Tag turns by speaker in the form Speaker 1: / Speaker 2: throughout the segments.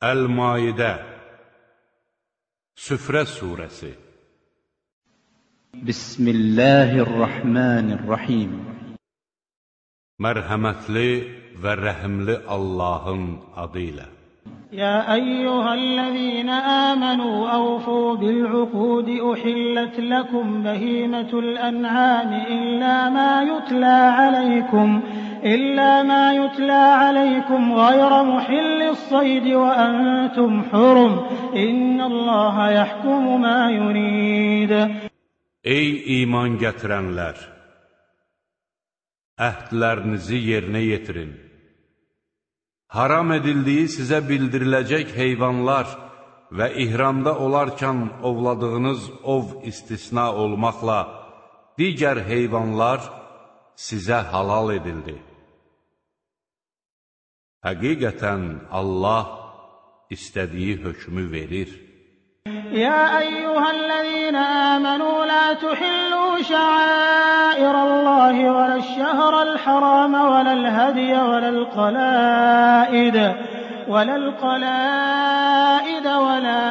Speaker 1: Əl-Maidə Süfrə Suresi
Speaker 2: Bismillahirrahmanirrahim
Speaker 1: Mərhəmətli və rəhimli Allahın adı ilə
Speaker 3: Ya eyyuhəl-ləzīnə əmənu əvfu bil-uqudi uhillət ləkum bəhimətul-ən'ami illə mə yutlə aləykum إلا ما يتلى عليكم غير محل الصيد وأنتم حرم إن الله يحكم ما يريد
Speaker 1: Ey iman gətirənlər! Əhdlərinizi yerinə yetirin. Haram edildiyi sizə bildiriləcək heyvanlar və ihramda olarkən ovladığınız ov istisna olmaqla digər heyvanlar sizə halal edildi. Həqiqətən Allah istədiyi hökmü verir.
Speaker 3: Ya eyyuhəl-ləzīnə əmənu la tuhillu şəairəllahi vələş-şəhrəl-hərəmə vələl-hədiyə vələl-qalaidə ولا القلائد ولا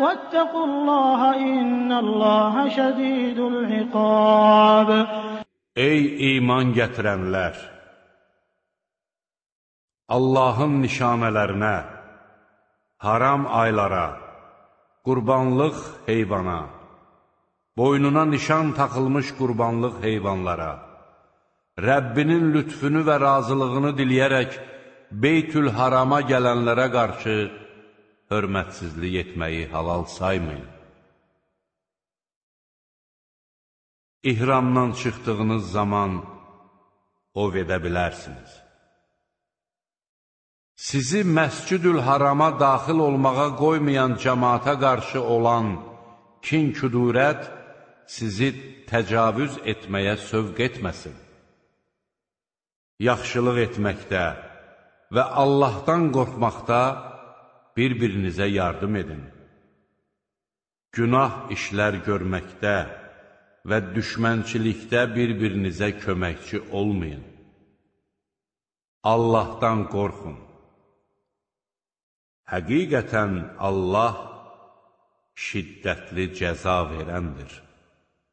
Speaker 3: واتقوا الله إن الله شديد العقاب
Speaker 1: Ey iman gətirənlər! Allahın nişanələrinə, haram aylara, qurbanlıq heyvana, boynuna nişan taxılmış qurbanlıq heyvanlara, Rəbbinin lütfünü və razılığını diliyərək Beytül harama gələnlərə qarşı hörmətsizlik etməyi halal saymayın. İhramdan çıxdığınız zaman ov edə bilərsiniz. Sizi məscüdül harama daxil olmağa qoymayan cəmaata qarşı olan kin-küdurət sizi təcavüz etməyə sövq etməsin. Yaxşılıq etməkdə və Allahdan qorxmaqda bir-birinizə yardım edin. Günah işlər görməkdə və düşmənçilikdə bir-birinizə köməkçi olmayın. Allahdan qorxun. Həqiqətən Allah şiddətli cəza verəndir.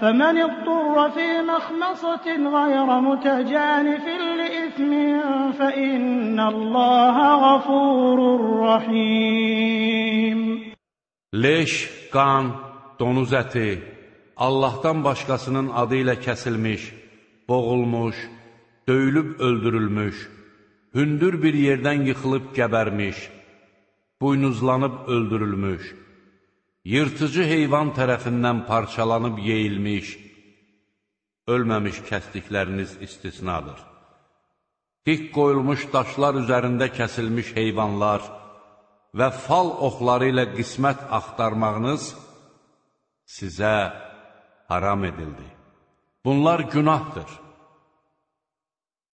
Speaker 3: فمن اضطر في مخمصة غير متجانف لإثم فإن الله غفور رحيم
Speaker 1: Leş, qan, donuz əti, Allahdan başqasının adı ilə kəsilmiş, boğulmuş, döyülüb öldürülmüş, hündür bir yerdən yıxılıb gəbərmiş, buynuzlanıb öldürülmüş, yırtıcı heyvan tərəfindən parçalanıb yeyilmiş, ölməmiş kəsdikləriniz istisnadır. Dik qoyulmuş daşlar üzərində kəsilmiş heyvanlar və fal oxları ilə qismət axtarmağınız sizə haram edildi. Bunlar günahdır.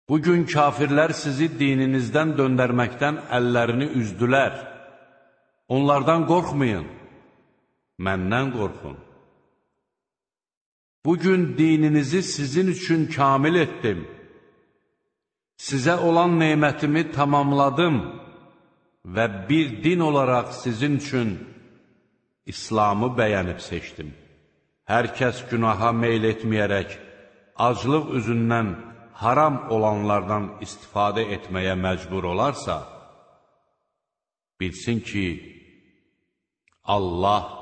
Speaker 1: Bugün kafirlər sizi dininizdən döndərməkdən əllərini üzdülər. Onlardan qorxmayın məndən qorxun. Bugün dininizi sizin üçün kamil etdim. Sizə olan neymətimi tamamladım və bir din olaraq sizin üçün İslamı bəyənib seçdim. Hər kəs günaha meyl etməyərək, aclıq üzündən haram olanlardan istifadə etməyə məcbur olarsa, bilsin ki, Allah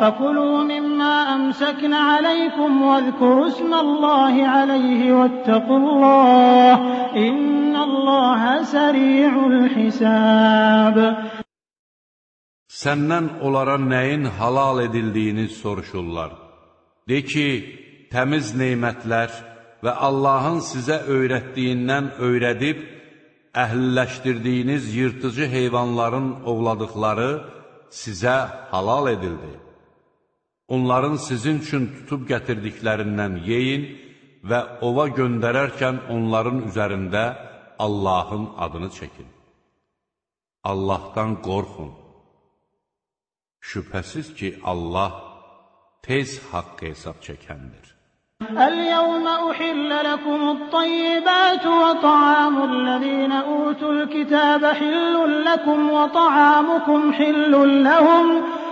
Speaker 3: فكلوا مما أمسكن عليكم واذكروا اسم الله عليه واتقوا الله إن الله سريع الحساب
Speaker 1: Səndən onlara nəyin halal edildiyini soruşurlar. De ki, təmiz neymətlər və Allahın sizə öyrətdiyindən öyrədib, əhliləşdirdiyiniz yırtıcı heyvanların ovladıqları sizə halal edildi. Onların sizin üçün tutub gətirdiklərindən yeyin və ova göndərərkən onların üzərində Allahın adını çəkin. Allahdan qorxun. Şübhəsiz ki, Allah tez haqqı hesab çəkəndir.
Speaker 3: اليوم أحل لكم الطيبات وطعام الذين أوتوا الكتاب حل لكم وطعامكم حل لهم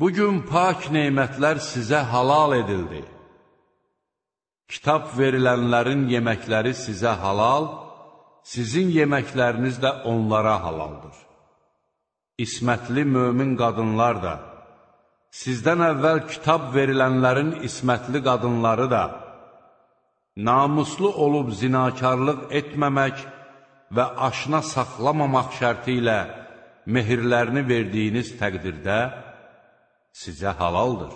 Speaker 3: Bugün
Speaker 1: pak neymətlər sizə halal edildi. Kitab verilənlərin yeməkləri sizə halal, sizin yeməkləriniz də onlara halaldır. İsmətli mömin qadınlar da, sizdən əvvəl kitab verilənlərin ismətli qadınları da, namuslu olub zinakarlıq etməmək və aşına saxlamamaq şərti ilə mehirlərini verdiyiniz təqdirdə, sizə halaldır.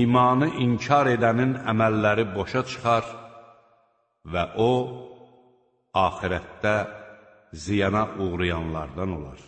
Speaker 1: İmanı inkar edənin əməlləri boşa çıxar və o, axirətdə ziyana uğrayanlardan olar.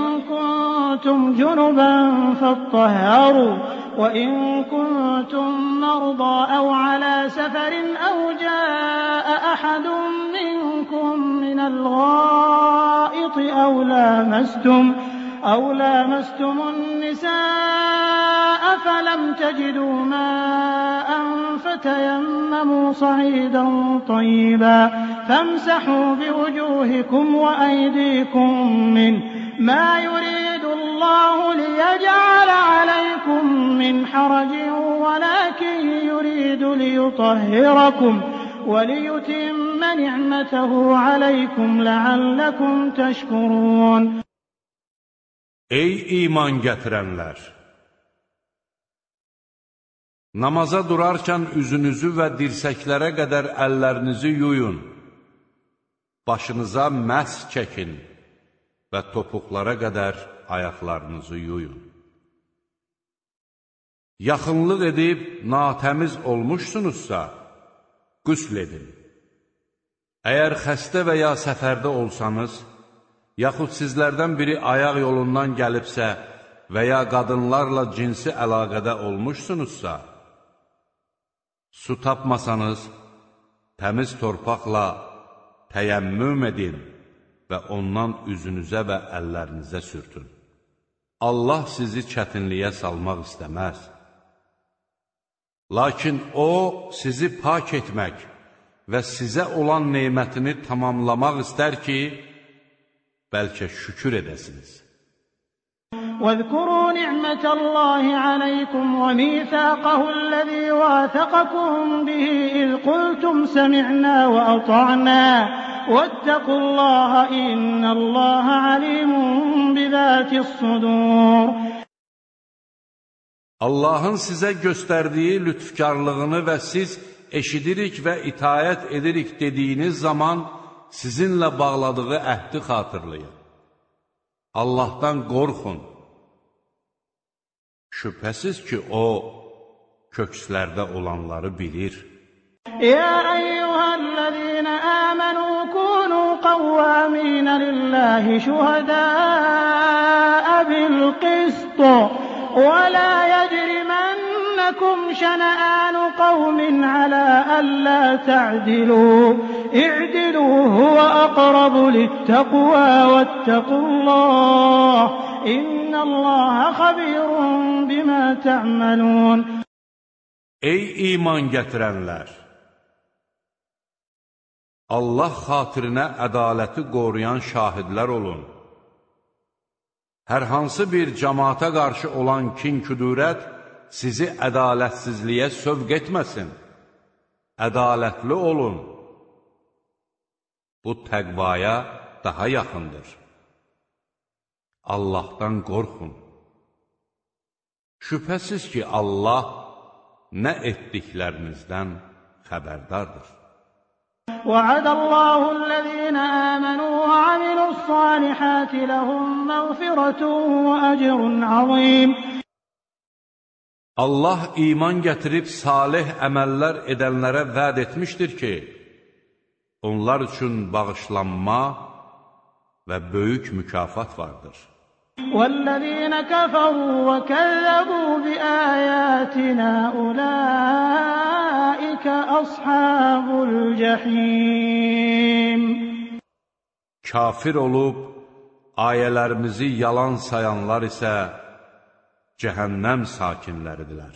Speaker 3: كنتم جنبا فاطهروا وإن كنتم مرضى أو على سفر أو جاء أحد منكم من الغائط أو لامستم أو لامستم النساء فلم تجدوا ماء فتيمموا صعيدا طيبا فامسحوا بوجوهكم وأيديكم منه مَا يُرِيدُ اللَّهُ لِيَجْعَلَ عَلَيْكُم مِّنْ حَرَجٍ وَلَٰكِن يُرِيدُ لِيُطَهِّرَكُمْ وَلِيُتِمَّ نِعْمَتَهُ عَلَيْكُمْ لَعَلَّكُمْ تَشْكُرُونَ
Speaker 1: Ey iman gətirənlər! Namaza durarkən üzünüzü və dirsəklərə qədər əllərinizi yuyun. Başınıza məhz çəkin. və topuqlara qədər ayaqlarınızı yuyun. Yaxınlıq edib natəmiz olmuşsunuzsa, qüsl edin. Əgər xəstə və ya səfərdə olsanız, yaxud sizlərdən biri ayaq yolundan gəlibsə və ya qadınlarla cinsi əlaqədə olmuşsunuzsa, su tapmasanız, təmiz torpaqla təyəmmüm edin və ondan üzünüzə və əllərinizə sürtün. Allah sizi çətinliyə salmaq istəməz. Lakin O sizi pak etmək və sizə olan neymətini tamamlamaq istər ki, bəlkə şükür edəsiniz.
Speaker 3: واذكروا نعمة الله عليكم وميثاقه الذي واثقكم به إذ قلتم سمعنا وأطعنا واتقوا الله إن الله عليم بذات الصدور
Speaker 1: Allahın sizə göstərdiyi lütfkarlığını və siz eşidirik və itayət edirik dediyiniz zaman sizinlə bağladığı əhdi xatırlayın. Allahdan qorxun. Şübhəsiz ki, O kökslərdə olanları bilir.
Speaker 3: Ya eyyuhəl قوامين لله شهداء بالقسط ولا يجرمنكم شنآن قوم على ألا تعدلوا اعدلوا هو أقرب للتقوى واتقوا الله إن الله خبير بما تعملون
Speaker 1: Ey iman gətirənlər! Allah xatirinə ədaləti qoruyan şahidlər olun. Hər hansı bir cəmaata qarşı olan kin-küdürət sizi ədalətsizliyə sövq etməsin. Ədalətli olun. Bu təqvaya daha yaxındır. Allahdan qorxun. Şübhəsiz ki, Allah nə etdiklərinizdən xəbərdardır.
Speaker 3: وعد الله الذين آمنوا وعملوا الصالحات لهم مغفرة وأجر عظيم
Speaker 1: Allah iman gətirib salih əməllər edənlərə vəd etmişdir ki, onlar üçün bağışlanma və böyük mükafat vardır.
Speaker 3: والذين كفروا وكذبوا بآياتنا أولئك أصحاب الجحيم
Speaker 1: Kafir olub, ayələrimizi yalan sayanlar isə cəhənnəm sakinləridirlər.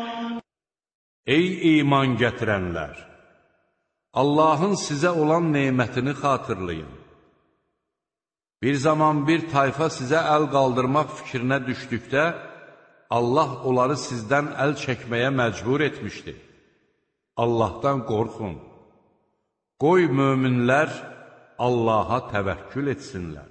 Speaker 1: Ey iman gətirənlər! Allahın sizə olan neymətini xatırlayın. Bir zaman bir tayfa sizə əl qaldırmaq fikrinə düşdükdə, Allah onları sizdən əl çəkməyə məcbur etmişdi. Allahdan qorxun. Qoy möminlər Allaha təvəkkül etsinlər.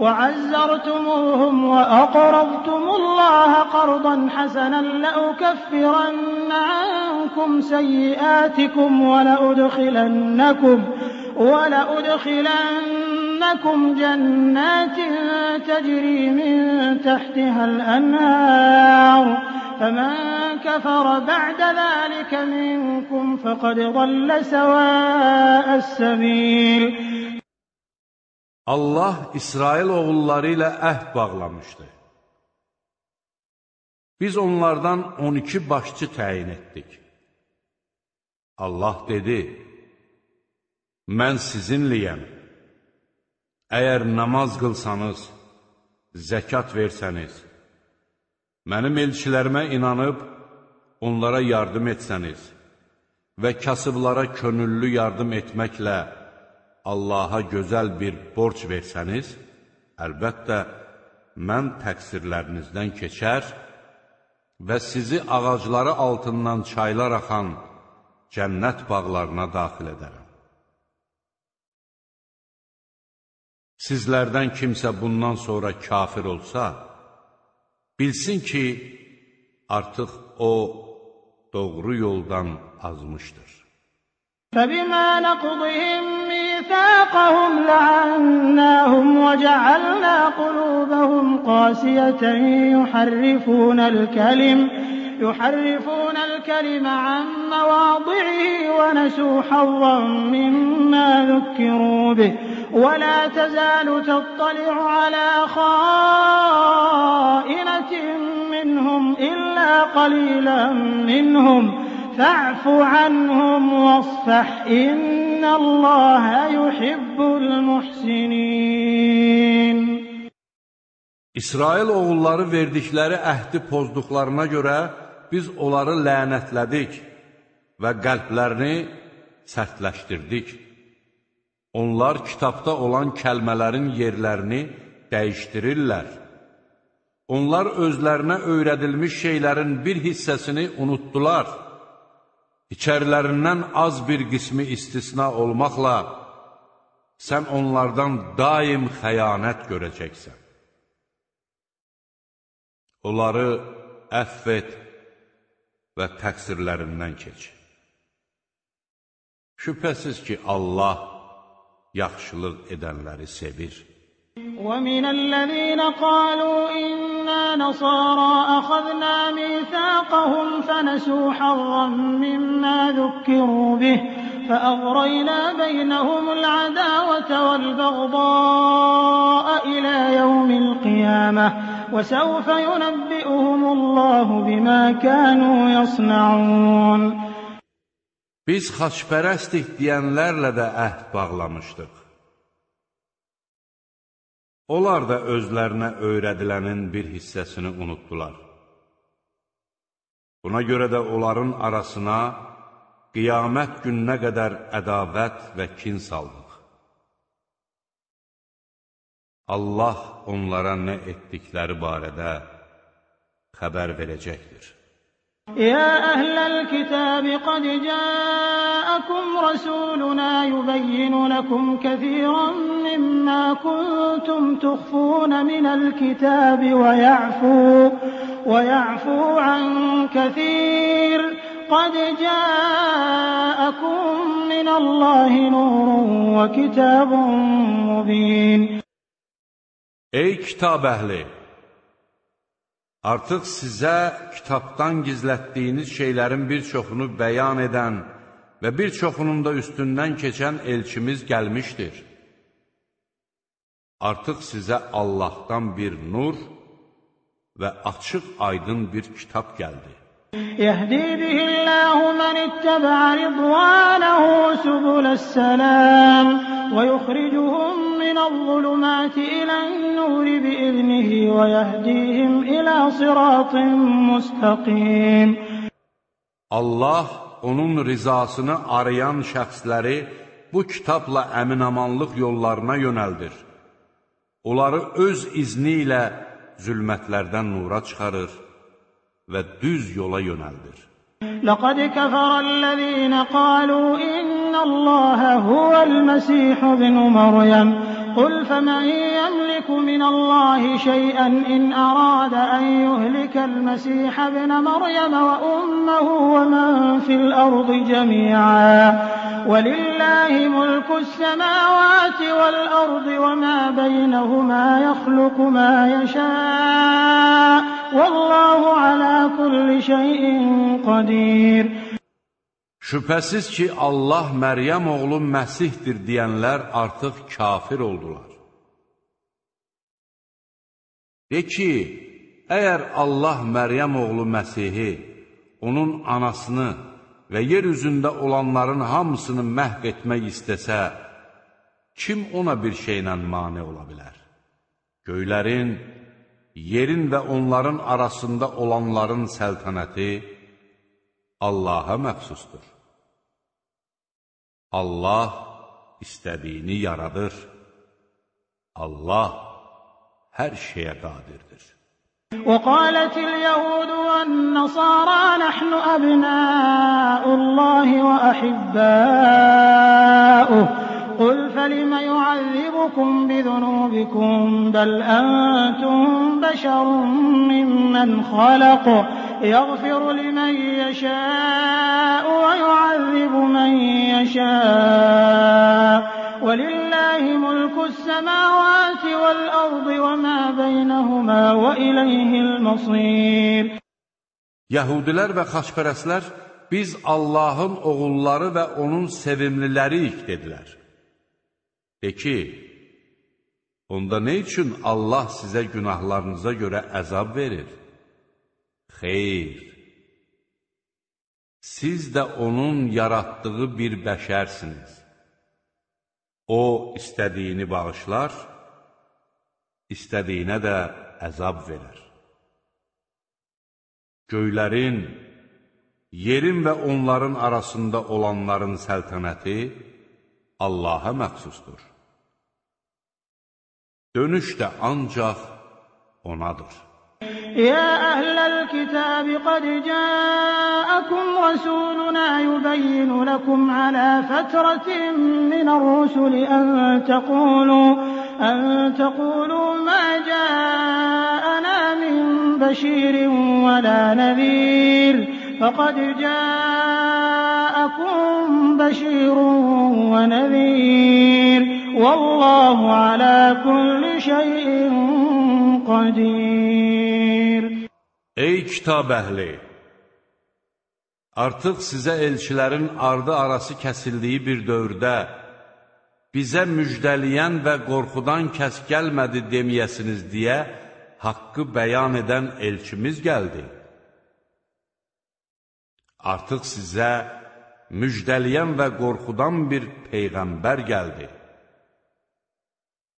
Speaker 3: وعزرتموهم وأقرضتم الله قرضا حسنا لأكفرن عنكم سيئاتكم ولأدخلنكم ولأدخلنكم جنات تجري من تحتها الأنهار فمن كفر بعد ذلك منكم فقد ضل سواء السبيل
Speaker 1: Allah İsrail oğulları ilə əhd bağlamışdı. Biz onlardan 12 başçı təyin etdik. Allah dedi, mən sizinliyəm. Əgər namaz qılsanız, zəkat versəniz, mənim elçilərimə inanıb, onlara yardım etsəniz və kasıblara könüllü yardım etməklə Allaha gözəl bir borc versəniz, əlbəttə, mən təqsirlərinizdən keçər və sizi ağacları altından çaylar axan cənnət bağlarına daxil edərəm. Sizlərdən kimsə bundan sonra kafir olsa, bilsin ki, artıq o doğru yoldan azmışdır.
Speaker 3: فَبِمَا نَقْضِهِمْ مِيثَاقَهُمْ لَعَنَّاهُمْ وَجَعَلْنَا قُلُوبَهُمْ قَاسِيَةً يُحَرِّفُونَ الْكَلِمَ عَن مَّوَاضِعِهِ وَنَسُوا حَظًّا مِّمَّا ذُكِّرُوا بِهِ ۚ وَلَا تَزَالُ تَطَّلِعُ عَلَىٰ خَائِنَةٍ مِّنْهُمْ إِلَّا قَلِيلًا مِّنْهُمْ فاعف عنهم واصفح إن الله يحب المحسنين
Speaker 1: İsrail oğulları verdikləri əhdi pozduqlarına görə biz onları lənətlədik və qəlblərini sərtləşdirdik. Onlar kitabda olan kəlmələrin yerlərini dəyişdirirlər. Onlar özlərinə öyrədilmiş şeylərin bir hissəsini unutdular. İçərilərindən az bir qismi istisna olmaqla, sən onlardan daim xəyanət görəcəksən. Onları əff et və təqsirlərindən keç. Şübhəsiz ki, Allah yaxşılıq edənləri sevir.
Speaker 3: ومن الذين قالوا إنا نصارى أخذنا ميثاقهم فنسوا حظا مما ذكروا به فأغرينا بينهم العداوة والبغضاء إلى يوم القيامة وسوف ينبئهم الله بما كانوا يصنعون
Speaker 1: Biz xaçpərəstik deyənlərlə də əhd bağlamışdıq. Onlar da özlərinə öyrədilənin bir hissəsini unutdular. Buna görə də onların arasına qiyamət gününə qədər ədavət və kin saldıq. Allah onlara nə etdikləri barədə xəbər verəcəkdir.
Speaker 2: يَا أَهْلَ
Speaker 3: الْكِتَابِ قَدْ جَاءَكُمْ رَسُولُنَا يُبَيِّنُ لَكُمْ كَثِيرًا مِّمَّا كُنتُمْ تُخْفُونَ مِنَ الْكِتَابِ وَيَعْفُو عَن كَثِيرٍ ۚ قَدْ جَاءَكُم مِّنَ اللَّهِ نُورٌ وَكِتَابٌ مُّبِينٌ
Speaker 1: أي كتاب أهلي Artıq sizə kitabdan gizlətdiyiniz şeylərin bir çoxunu bəyan edən və bir çoxunun da üstündən keçən elçimiz gəlmişdir. Artıq sizə Allahdan bir nur və açıq aydın bir kitab gəldi.
Speaker 3: يهدي به الله من اتبع رضوانه سبل السلام ويخرجهم من الظلمات إلى النور بإذنه ويهديهم إلى صراط مستقيم
Speaker 1: Allah onun rizasını arayan şəxsləri bu kitabla əminamanlıq yollarına yönəldir. Onları öz izni ilə zülmətlərdən nura çıxarır və düz yola yönəldir.
Speaker 3: لقد كفر الذين قالوا إن الله هو المسيح ابن مريم قل فمن يملك من الله شيئا إن أراد أن يهلك المسيح ابن مريم وأمه ومن في الأرض جميعا ولله ملك السماوات والأرض وما بينهما يخلق ما يشاء Vallahu ala kulli şeyin qadir.
Speaker 1: Şübhəsiz ki, Allah Məryəm oğlu Məsihdir deyənlər artıq kafir oldular. De ki, əgər Allah Məryəm oğlu Məsihi, onun anasını və yer üzündə olanların hamısını məhv etmək istəsə, kim ona bir şeylə mane ola bilər? Göylərin, yerin və onların arasında olanların səltənəti Allaha məxsusdur. Allah istədiyini yaradır. Allah hər şeyə qadirdir.
Speaker 3: وقالت اليهود والنصارى نحن أبناء الله وأحباؤه قل فلم يعذبكم بذنوبكم بل أنتم بشر ممن خلق يغفر لمن يشاء ويعذب من يشاء ولله ملك السماوات والأرض وما بينهما وإليه المصير
Speaker 1: Yahudilər və xaçpərəslər biz Allahın oğulları və onun sevimliləriyik dedilər. De ki, onda nə üçün Allah sizə günahlarınıza görə əzab verir? Xeyr, siz də onun yaratdığı bir bəşərsiniz. O, istədiyini bağışlar, istədiyinə də əzab verər. Göylərin, yerin və onların arasında olanların səltənəti Allaha məxsusdur. Dönüş də ancaq onadır.
Speaker 3: Ya əhlal kitab qad ja'akum rasuluna yubayyin lakum ala fatratin min ar-rusul an taqulu an taqulu ma ja'ana min bashirin wa la nadhir faqad ja'akum bashirun wa nadhir والله على kulli şeyin qadir
Speaker 1: Ey kitab əhli Artıq sizə elçilərin ardı arası kəsildiyi bir dövrdə bizə müjdəliyən və qorxudan kəs gəlmədi deməyəsiniz deyə haqqı bəyan edən elçimiz gəldi. Artıq sizə müjdəliyən və qorxudan bir peyğəmbər gəldi.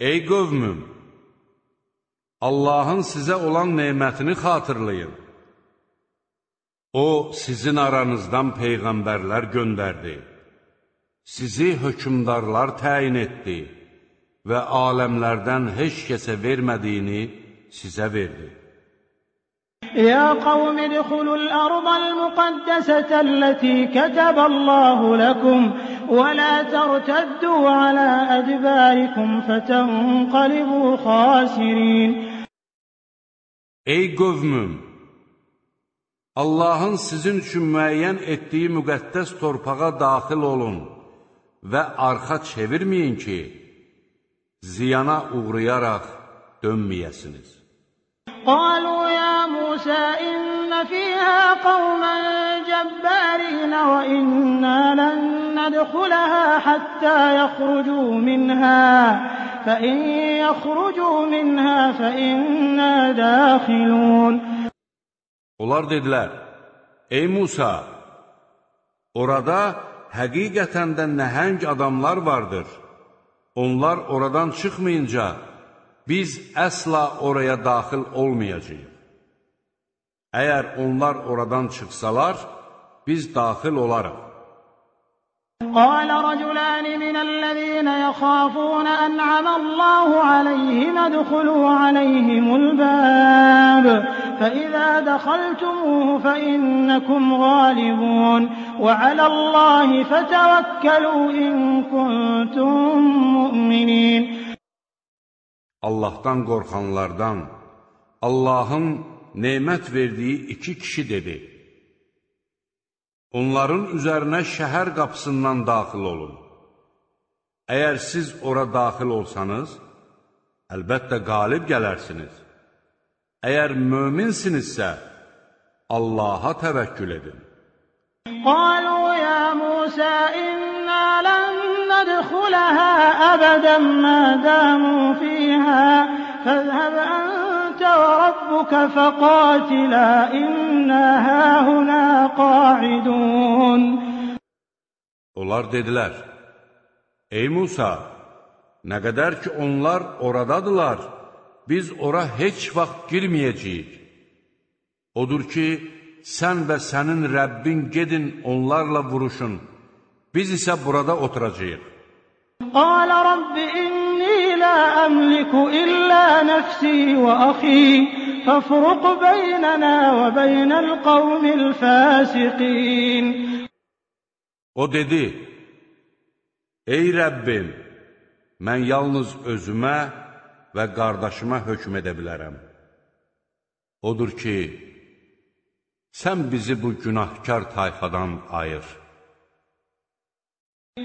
Speaker 1: Ey qövmüm, Allahın sizə olan neymətini xatırlayın. O, sizin aranızdan peyğəmbərlər göndərdi, sizi hökumdarlar təyin etdi və aləmlərdən heç kəsə vermədiyini sizə verdi.
Speaker 3: يا قوم ادخلوا الأرض المقدسة التي كتب الله لكم ولا ترتدوا على أدباركم فتنقلبوا خاسرين
Speaker 1: Ey qövmüm, Allahın sizin üçün müəyyən etdiyi müqəddəs torpağa daxil olun və arxa çevirməyin ki, ziyana uğrayaraq dönməyəsiniz.
Speaker 3: Qalu ya مُوسَىٰ إِنَّ فِيهَا قَوْمًا جَبَّارِينَ وَإِنَّا لَن نَّدْخُلَهَا حَتَّىٰ يَخْرُجُوا مِنْهَا ۖ فَإِن يَخْرُجُوا مِنْهَا فَإِنَّا دَاخِلُونَ
Speaker 1: Onlar dedilər: "Ey Musa, orada həqiqətən də nəhəng adamlar vardır. Onlar oradan çıxmayınca biz əsla oraya daxil olmayacağıq." Əgər onlar oradan çıxsalar, biz daxil olarıq.
Speaker 3: قال رجلان من الذين يخافون أنعم الله عليهم ادخلوا عليهم الباب فإذا دخلتموه فإنكم غالبون وعلى الله فتوكلوا إن كنتم مؤمنين
Speaker 1: Allah'tan korkanlardan, Allah'ın neymət verdiyi iki kişi dedi, Onların üzərinə şəhər qapısından daxil olun. Əgər siz ora daxil olsanız, əlbəttə qalib gələrsiniz. Əgər möminsinizsə, Allaha təvəkkül edin.
Speaker 3: Qalu ya Musa, inna lən nədxuləhə əbədən mə fiyhə, fəzhəb ən وربك فقاتلا إنا هاهنا قاعدون
Speaker 1: Onlar dedilər, Ey Musa, nə qədər ki onlar oradadılar, biz ora heç vaxt girməyəcəyik. Odur ki, sən və sənin Rəbbin gedin onlarla vuruşun, biz isə burada oturacaq.
Speaker 3: Qala Rabbi inni la əmliku نفسي وأخي فافرق بيننا وبين القوم الفاسقين
Speaker 1: O dedi: Ey Rəbbim, mən yalnız özümə və qardaşıma hökm edə bilərəm. Odur ki, sən bizi bu günahkar tayfadan ayır.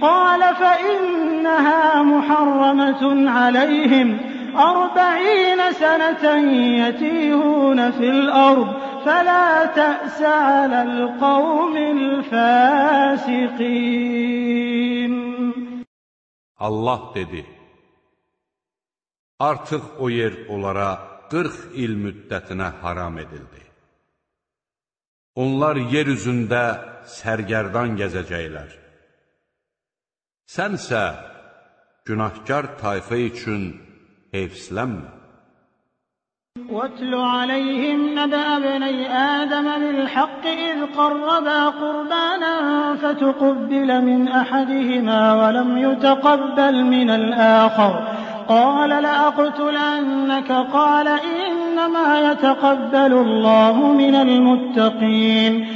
Speaker 3: Qalə fə innəhə muharrəmətun aləyhim أربعين سنة يتيهون في الأرض فلا تأس على القوم الفاسقين
Speaker 1: Allah dedi, artıq o yer onlara 40 il müddətinə haram edildi. Onlar yer üzündə sərgərdan gəzəcəklər. Sənsə günahkar tayfa üçün hevslənmə.
Speaker 3: واتل عليهم نبأ ابني آدم بالحق إذ قربا قربانا فتقبل من أحدهما ولم يتقبل من الآخر قال لأقتلنك قال إنما يتقبل الله من المتقين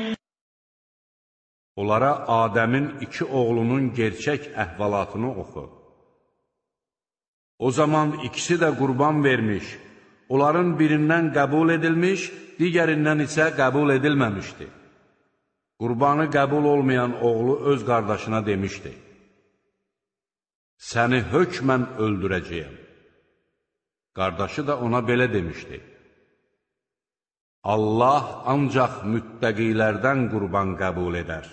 Speaker 1: Onlara Adəmin iki oğlunun gerçək əhvalatını oxu. O zaman ikisi də qurban vermiş, onların birindən qəbul edilmiş, digərindən isə qəbul edilməmişdi. Qurbanı qəbul olmayan oğlu öz qardaşına demişdi, Səni hökmən öldürəcəyəm. Qardaşı da ona belə demişdi, Allah ancaq müttəqilərdən qurban qəbul edər.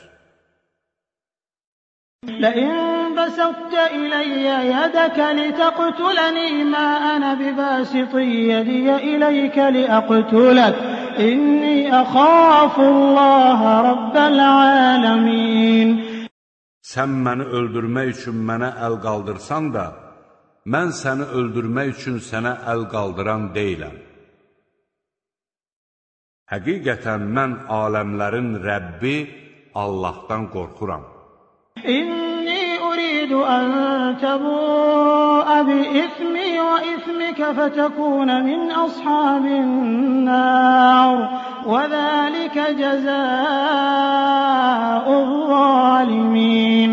Speaker 3: Ləin بَسَطْتَ إِلَيَّ يَدَكَ لِتَقْتُلَنِي مَا أَنَا بِبَاسِطِ يَدِي إِلَيْكَ لِأَقْتُلَكَ إِنِّي أَخَافُ اللَّهَ رَبَّ الْعَالَمِينَ
Speaker 1: Sən məni öldürmək üçün mənə əl qaldırsan da, mən səni öldürmək üçün sənə əl qaldıran deyiləm. Həqiqətən mən aləmlərin Rəbbi Allahdan qorxuram.
Speaker 3: İnna أريد أن تبوء بإثمي وإثمك فتكون من أصحاب النار وذلك جزاء الظالمين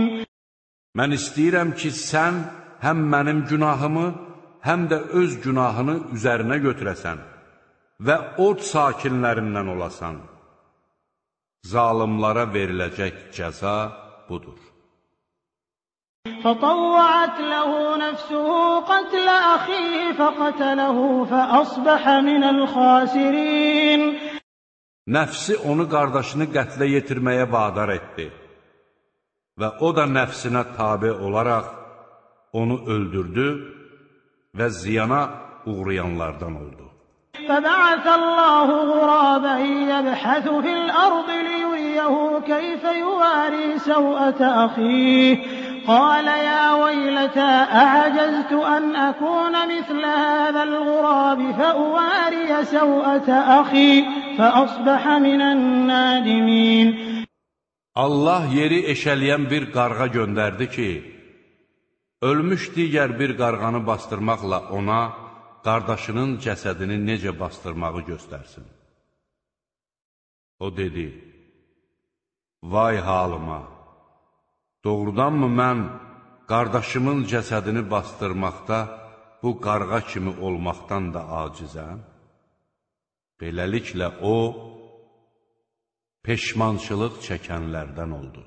Speaker 1: Mən istəyirəm ki, sən həm mənim günahımı, həm də öz günahını üzərinə götürəsən və od sakinlərindən olasan. Zalımlara veriləcək cəza budur.
Speaker 3: فطوعت له نفسه قتل أخيه فقتله فأصبح من الخاسرين
Speaker 1: Nəfsi onu qardaşını qətlə yetirməyə vadar etdi və o da nəfsinə tabi olaraq onu öldürdü və ziyana uğrayanlardan oldu.
Speaker 3: فَبَعَثَ اللَّهُ غُرَابًا يَبْحَثُ فِي الْأَرْضِ لِيُرِيَهُ كَيْفَ يُوَارِي سَوْءَةَ أَخِيهِ قال يا ويلتى أعجزت أن أكون مثل هذا الغراب فأواري سوءة أخي فأصبح من النادمين
Speaker 1: Allah yeri eşələyən bir qarğa göndərdi ki, ölmüş digər bir qarğanı bastırmaqla ona qardaşının cəsədini necə bastırmağı göstərsin. O dedi, Vay halıma! Doğrudanmı mən qardaşımın cəsədini bastırmaqda bu qarğa kimi olmaqdan da acizəm? Beləliklə o, peşmançılıq çəkənlərdən oldu.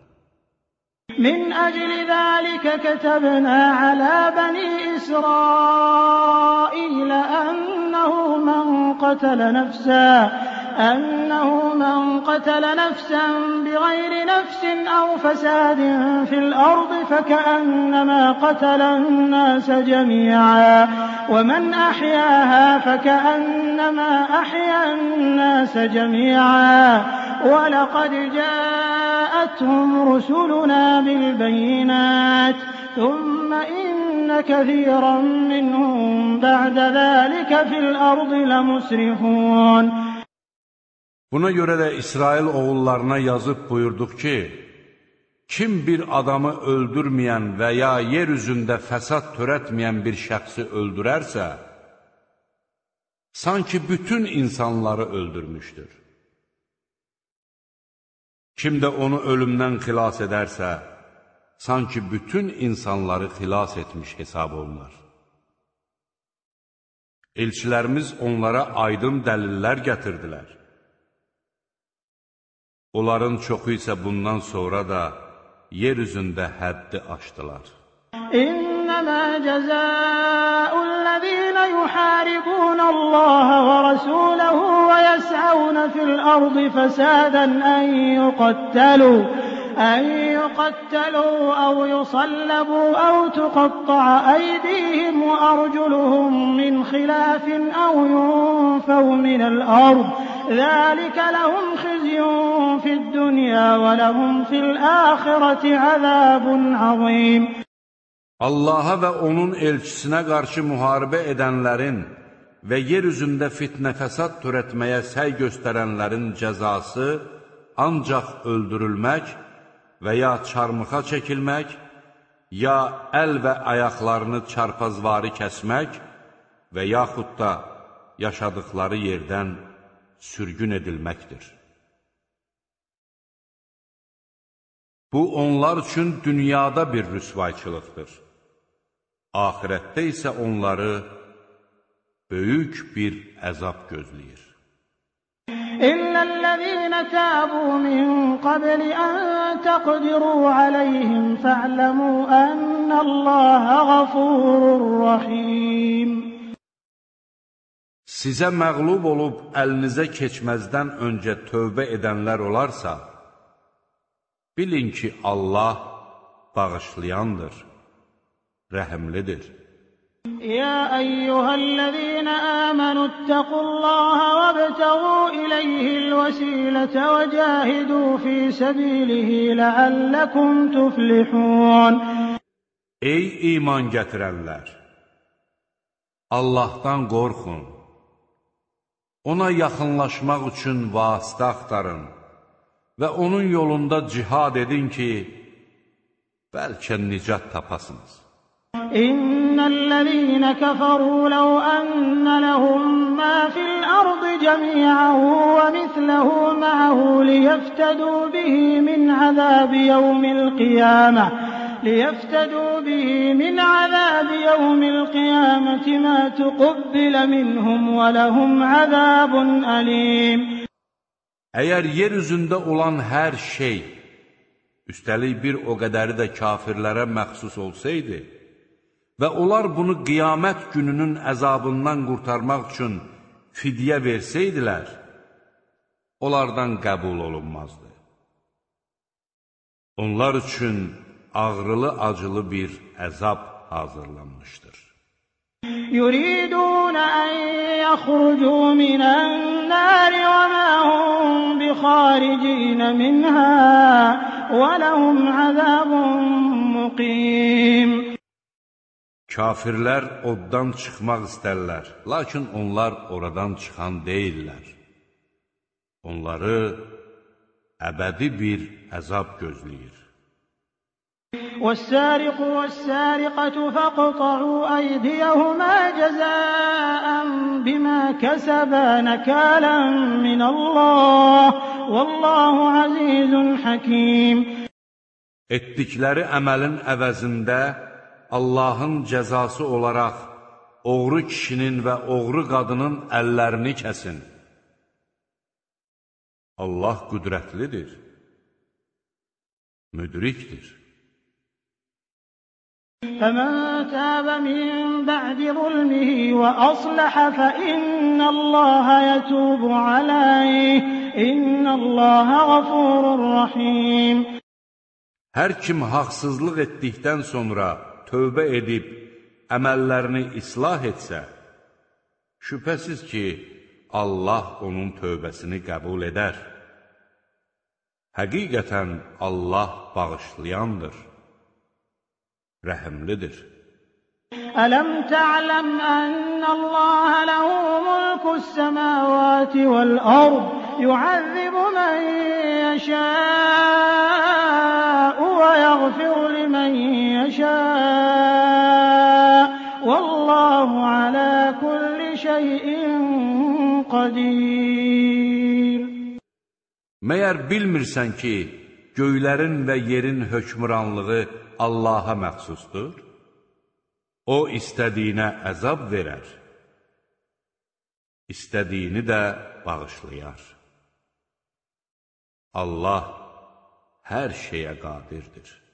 Speaker 3: Min əcli zəlikə kətəbnə alə bəni İsrailə ənəhu mən qətələ nəfsə أَنَّهُ مَن قَتَلَ نَفْسًا بِغَيْرِ نَفْسٍ أَوْ فَسَادٍ فِي الْأَرْضِ فَكَأَنَّمَا قَتَلَ النَّاسَ جَمِيعًا ۚ وَمَنْ أَحْيَاهَا فَكَأَنَّمَا أَحْيَا النَّاسَ جَمِيعًا ۚ وَلَقَدْ جَاءَتْهُمْ رُسُلُنَا بِالْبَيِّنَاتِ ثُمَّ إِنَّ كَثِيرًا مِّنْهُم بَعْدَ ذَٰلِكَ فِي الْأَرْضِ لَمُسْرِفُونَ
Speaker 1: Buna görə də İsrail oğullarına yazıb buyurduq ki, kim bir adamı öldürməyən və ya yer üzündə fəsad törətməyən bir şəxsi öldürərsə, sanki bütün insanları öldürmüşdür. Kim də onu ölümdən xilas edərsə, sanki bütün insanları xilas etmiş hesab olunur. Elçilərimiz onlara aydın dəlillər gətirdilər. Onların çoxu isə bundan sonra da yer üzündə həddi aşdılar.
Speaker 3: İnnəmə cəzəullezîne yuharibunallaha və rasûlehu və yəs'avne fil ardı fesâden en yuqattalu أن يقتلوا أو يصلبوا أو تقطع أيديهم وأرجلهم من خلاف أو ينفوا من الأرض ذلك لهم خزي في الدنيا ولهم في الآخرة عذاب عظيم
Speaker 1: Allaha ve onun elçisinə karşı muharebe edenlerin ve yer üzündə fitnə türetmeye törətməyə gösterenlerin cezası ancak öldürülmek. öldürülmək və ya çarmıxa çəkilmək, ya əl və ayaqlarını çarpazvari kəsmək və yaxud da yaşadıqları yerdən sürgün edilməkdir. Bu, onlar üçün dünyada bir rüsvayçılıqdır. Ahirətdə isə onları böyük bir əzab gözləyir.
Speaker 3: إِلَّا الَّذِينَ تَابُوا مِن قَبْلِ أَن تَقْدِرُوا عَلَيْهِمْ فَاعْلَمُوا أَنَّ اللَّهَ غَفُورٌ رَّحِيمٌ
Speaker 1: Sizə məğlub olub əlinizə keçməzdən öncə tövbə edənlər olarsa, bilin ki, Allah bağışlayandır, rəhimlidir.
Speaker 3: يا أيها الذين آمنوا اتقوا الله وابتغوا إليه الوسيلة وجاهدوا في سبيله لعلكم تفلحون
Speaker 1: Ey iman gətirənlər! Allahdan qorxun. Ona yaxınlaşmaq üçün vasitə axtarın və onun yolunda cihad edin ki, bəlkə nicat tapasınız.
Speaker 3: إِنَّ الَّذِينَ كَفَرُوا لَوْ أَنَّ لَهُم مَّا فِي الْأَرْضِ جَمِيعًا وَمِثْلَهُ مَعَهُ لِيَفْتَدُوا بِهِ مِنْ عَذَابِ يَوْمِ الْقِيَامَةِ ليفتدوا به من عذاب يوم القيامة ما تقبل منهم ولهم عذاب أليم
Speaker 1: Əgər yer üzündə olan hər şey, üstəlik bir o qədəri də kafirlərə məxsus olsaydı, və onlar bunu qiyamət gününün əzabından qurtarmaq üçün fidyə versəydilər, onlardan qəbul olunmazdı. Onlar üçün ağrılı-acılı bir əzab hazırlanmışdır.
Speaker 3: يريدون أن يخرجوا من النار وما هم بخارجين منها ولهم عذاب مقيم
Speaker 1: Kafirlər oddan çıxmaq istərlər, lakin onlar oradan çıxan deyillər. Onları əbədi bir əzab gözləyir.
Speaker 3: والسارق والسارقة فاقطعوا أيديهما جزاء بما كسبا نكالا من الله والله عزيز حكيم
Speaker 1: Etdikləri əməlin əvəzində Allahın cəzası olaraq oğru kişinin və oğru qadının əllərini kəsin. Allah qüdrətlidir, müdrikdir.
Speaker 3: فَمَنْ تَابَ مِنْ بَعْدِ ظُلْمِهِ وَأَصْلَحَ فَإِنَّ اللَّهَ يَتُوبُ عَلَيْهِ إِنَّ اللَّهَ غَفُورٌ رَحِيمٌ
Speaker 1: Hər kim haqsızlıq etdikdən sonra tövbə edib əməllərini islah etsə, şübhəsiz ki, Allah onun tövbəsini qəbul edər. Həqiqətən Allah bağışlayandır, rəhimlidir.
Speaker 3: Ələm tə'ləm ənnəlləhə ləhu mülküs səməvəti vəl-ərd, yuəzzibu mən yəşəə شَيْءٍ قَدِيرٌ
Speaker 1: Məyər bilmirsən ki, göylərin və yerin hökmüranlığı Allaha məxsusdur? O, istədiyinə əzab verər, istədiyini də bağışlayar. Allah hər şeyə qadirdir.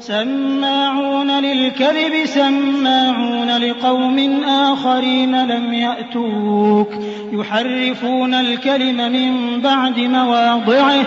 Speaker 3: سماعون للكذب سماعون لقوم آخرين لم يأتوك يحرفون الكلم من بعد مواضعه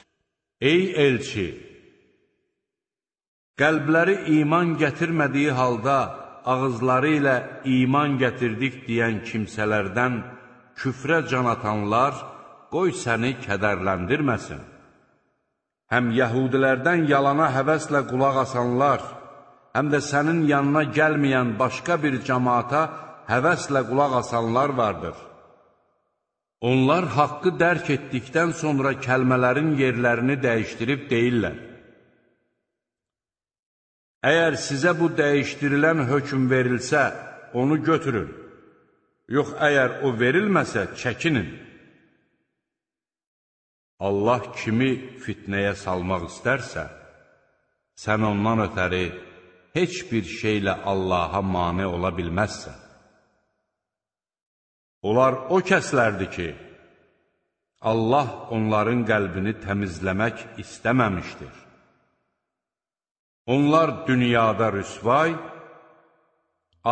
Speaker 1: Ey elçi! Qəlbləri iman gətirmədiyi halda ağızları ilə iman gətirdik deyən kimsələrdən küfrə can atanlar qoy səni kədərləndirməsin. Həm yəhudilərdən yalana həvəslə qulaq asanlar, həm də sənin yanına gəlməyən başqa bir cəmaata həvəslə qulaq asanlar vardır. Onlar haqqı dərk etdikdən sonra kəlmələrin yerlərini dəyişdirib deyirlər. Əgər sizə bu dəyişdirilən hökm verilsə, onu götürün. Yox, əgər o verilməsə, çəkinin. Allah kimi fitnəyə salmaq istərsə, sən ondan ötəri heç bir şeylə Allaha mane ola bilməzsən. Onlar o kəslərdir ki, Allah onların qəlbini təmizləmək istəməmişdir. Onlar dünyada rüsvay,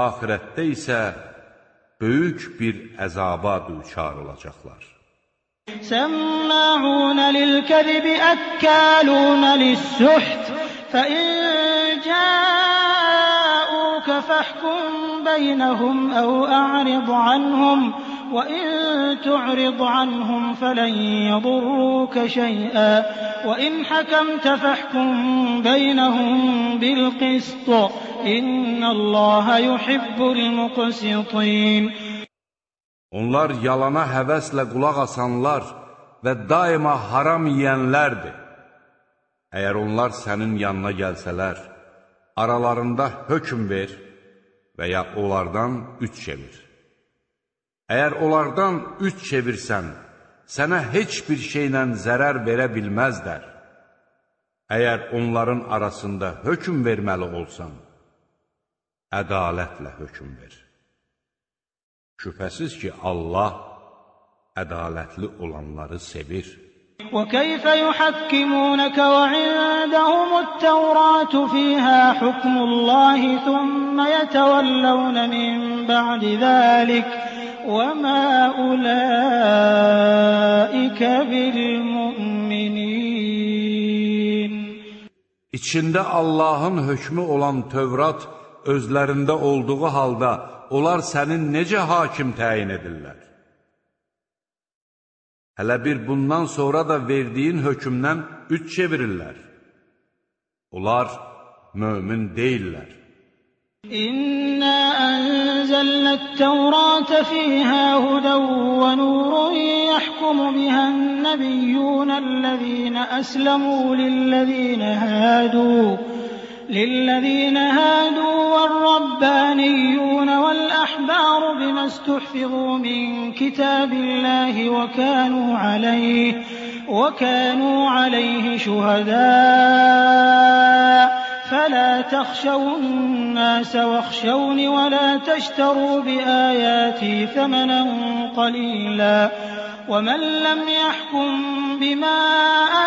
Speaker 1: axirətdə isə böyük bir əzaba düçar olacaqlar.
Speaker 3: Səmma'un lil-kəzibi əkkəlun lis-suht, fə in ca'uka fahkum بينهم أو أعرض عنهم وإن تعرض عنهم فلن يضروك شيئا وإن حكمت فاحكم بينهم بالقسط إن الله يحب المقسطين
Speaker 1: Onlar yalana həvəslə qulaq asanlar və daima haram yiyənlərdir. Əgər onlar sənin yanına gəlsələr, aralarında hökm ver, və ya onlardan üç çevir. Əgər onlardan üç çevirsən, sənə heç bir şeylə zərər verə bilməzdər. Əgər onların arasında hökum verməli olsan, ədalətlə hökum ver. Şübhəsiz ki, Allah ədalətli olanları sevir.
Speaker 3: وكيف يحكمونك وعندهم التوراة فيها حكم الله ثم يتولون من بعد ذلك وما أولئك بالمؤمنين İçində Allahın
Speaker 1: hökmü olan Tövrat özlərində olduğu halda onlar sənin necə hakim təyin edirlər? Hələ bir bundan sonra da verdiyin hökmdən üç çevirirlər. Onlar mömin deyillər.
Speaker 3: İnna anzalna't-taurata fiha hudan wa nurun yahkumu biha an-nabiyyunallazina aslamu lil-lezina hadu للذين هادوا والربانيون والأحبار بما استحفظوا من كتاب الله وكانوا عليه وكانوا عليه شهداء فلا تخشوا الناس واخشوني ولا تشتروا بآياتي ثمنا قليلا ومن لم يحكم بما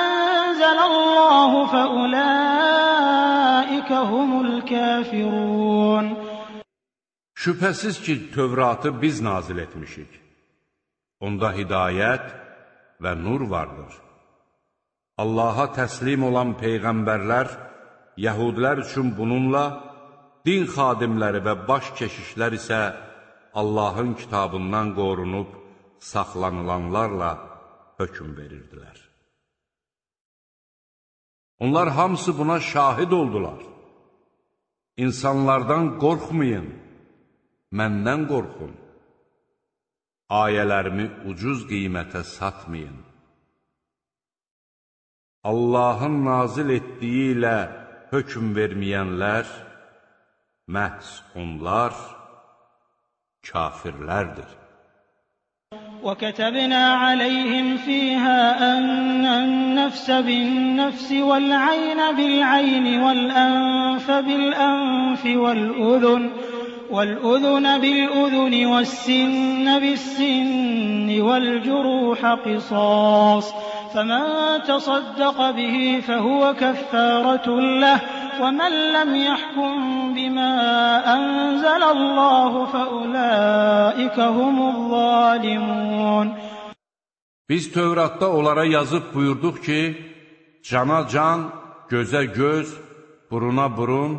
Speaker 3: أنزل الله فأولئك هم الكافرون
Speaker 1: Şübhəsiz ki, Tövratı biz nazil etmişik. Onda hidayət və nur vardır. Allaha təslim olan peyğəmbərlər yəhudlər üçün bununla, din xadimləri və baş keşişlər isə Allahın kitabından qorunub saxlanılanlarla hökum verirdilər. Onlar hamısı buna şahid oldular. İnsanlardan qorxmayın, məndən qorxun. Ayələrimi ucuz qiymətə satmayın. Allahın nazil etdiyi ilə hökm verməyənlər, məhz onlar kafirlərdir.
Speaker 3: وكتبنا عليهم فيها أن النفس بالنفس والعين بالعين والأنف بالأنف والأذن والأذن بالأذن والسن بالسن والجروح قصاص فمن تصدق به فهو كفارة له ومن لم يحكم بما أنزل الله فأولئك هم الظالمون
Speaker 1: Biz Tövratda onlara yazıb buyurduq ki, cana can, gözə göz, buruna burun,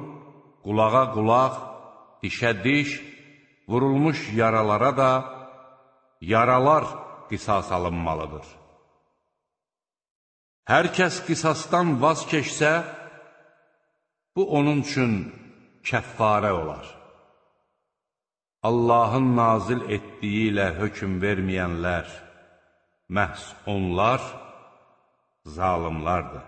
Speaker 1: qulağa qulaq, dişə diş, vurulmuş yaralara da yaralar qisas alınmalıdır. Hər kəs qisasdan vaz keçsə, bu onun üçün kəffarə olar. Allahın nazil etdiyi ilə hökum verməyənlər, məhz onlar zalimlardır.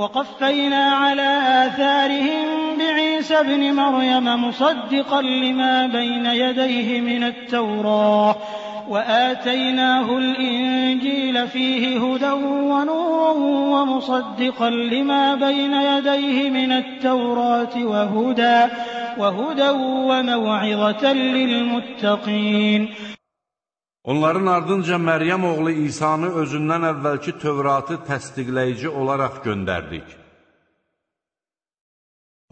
Speaker 3: وَقَفَّيْنَا عَلَى آثَارِهِمْ بِعِيسَى ابْنِ مَرْيَمَ مُصَدِّقًا لِمَا بَيْنَ يَدَيْهِ مِنَ التَّوْرَاةِ وآتيناه الإنجيل فيه هدى ونور ومصدقا لما بين يديه من التوراة وهدى وهدى وموعظة للمتقين Onların ardınca Məryəm oğlu İsanı özündən
Speaker 1: əvvəlki Tövratı təsdiqləyici olaraq göndərdik.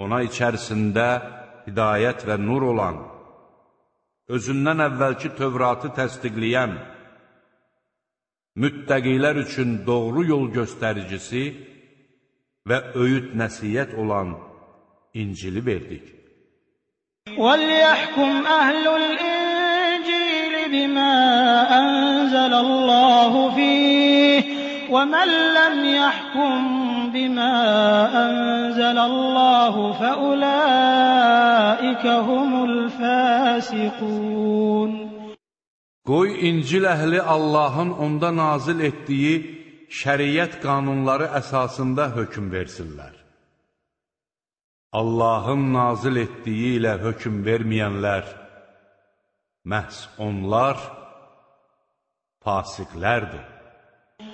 Speaker 1: Ona içərisində hidayət və nur olan özündən əvvəlki Tövratı təsdiqləyən, müttəqilər üçün doğru yol göstəricisi və öyüd nəsiyyət olan İncili verdik.
Speaker 3: وَلْيَحْكُمْ أَهْلُ الْإِنْجِيلِ بِمَا أَنْزَلَ اللَّهُ فِيهِ ومن لم يحكم بما أنزل الله فأولئك هم الفاسقون
Speaker 1: Qoy İncil əhli Allahın onda nazil etdiyi şəriət qanunları əsasında hökm versinlər. Allahın nazil etdiyi ilə hökm verməyənlər, məhz onlar pasiqlərdir.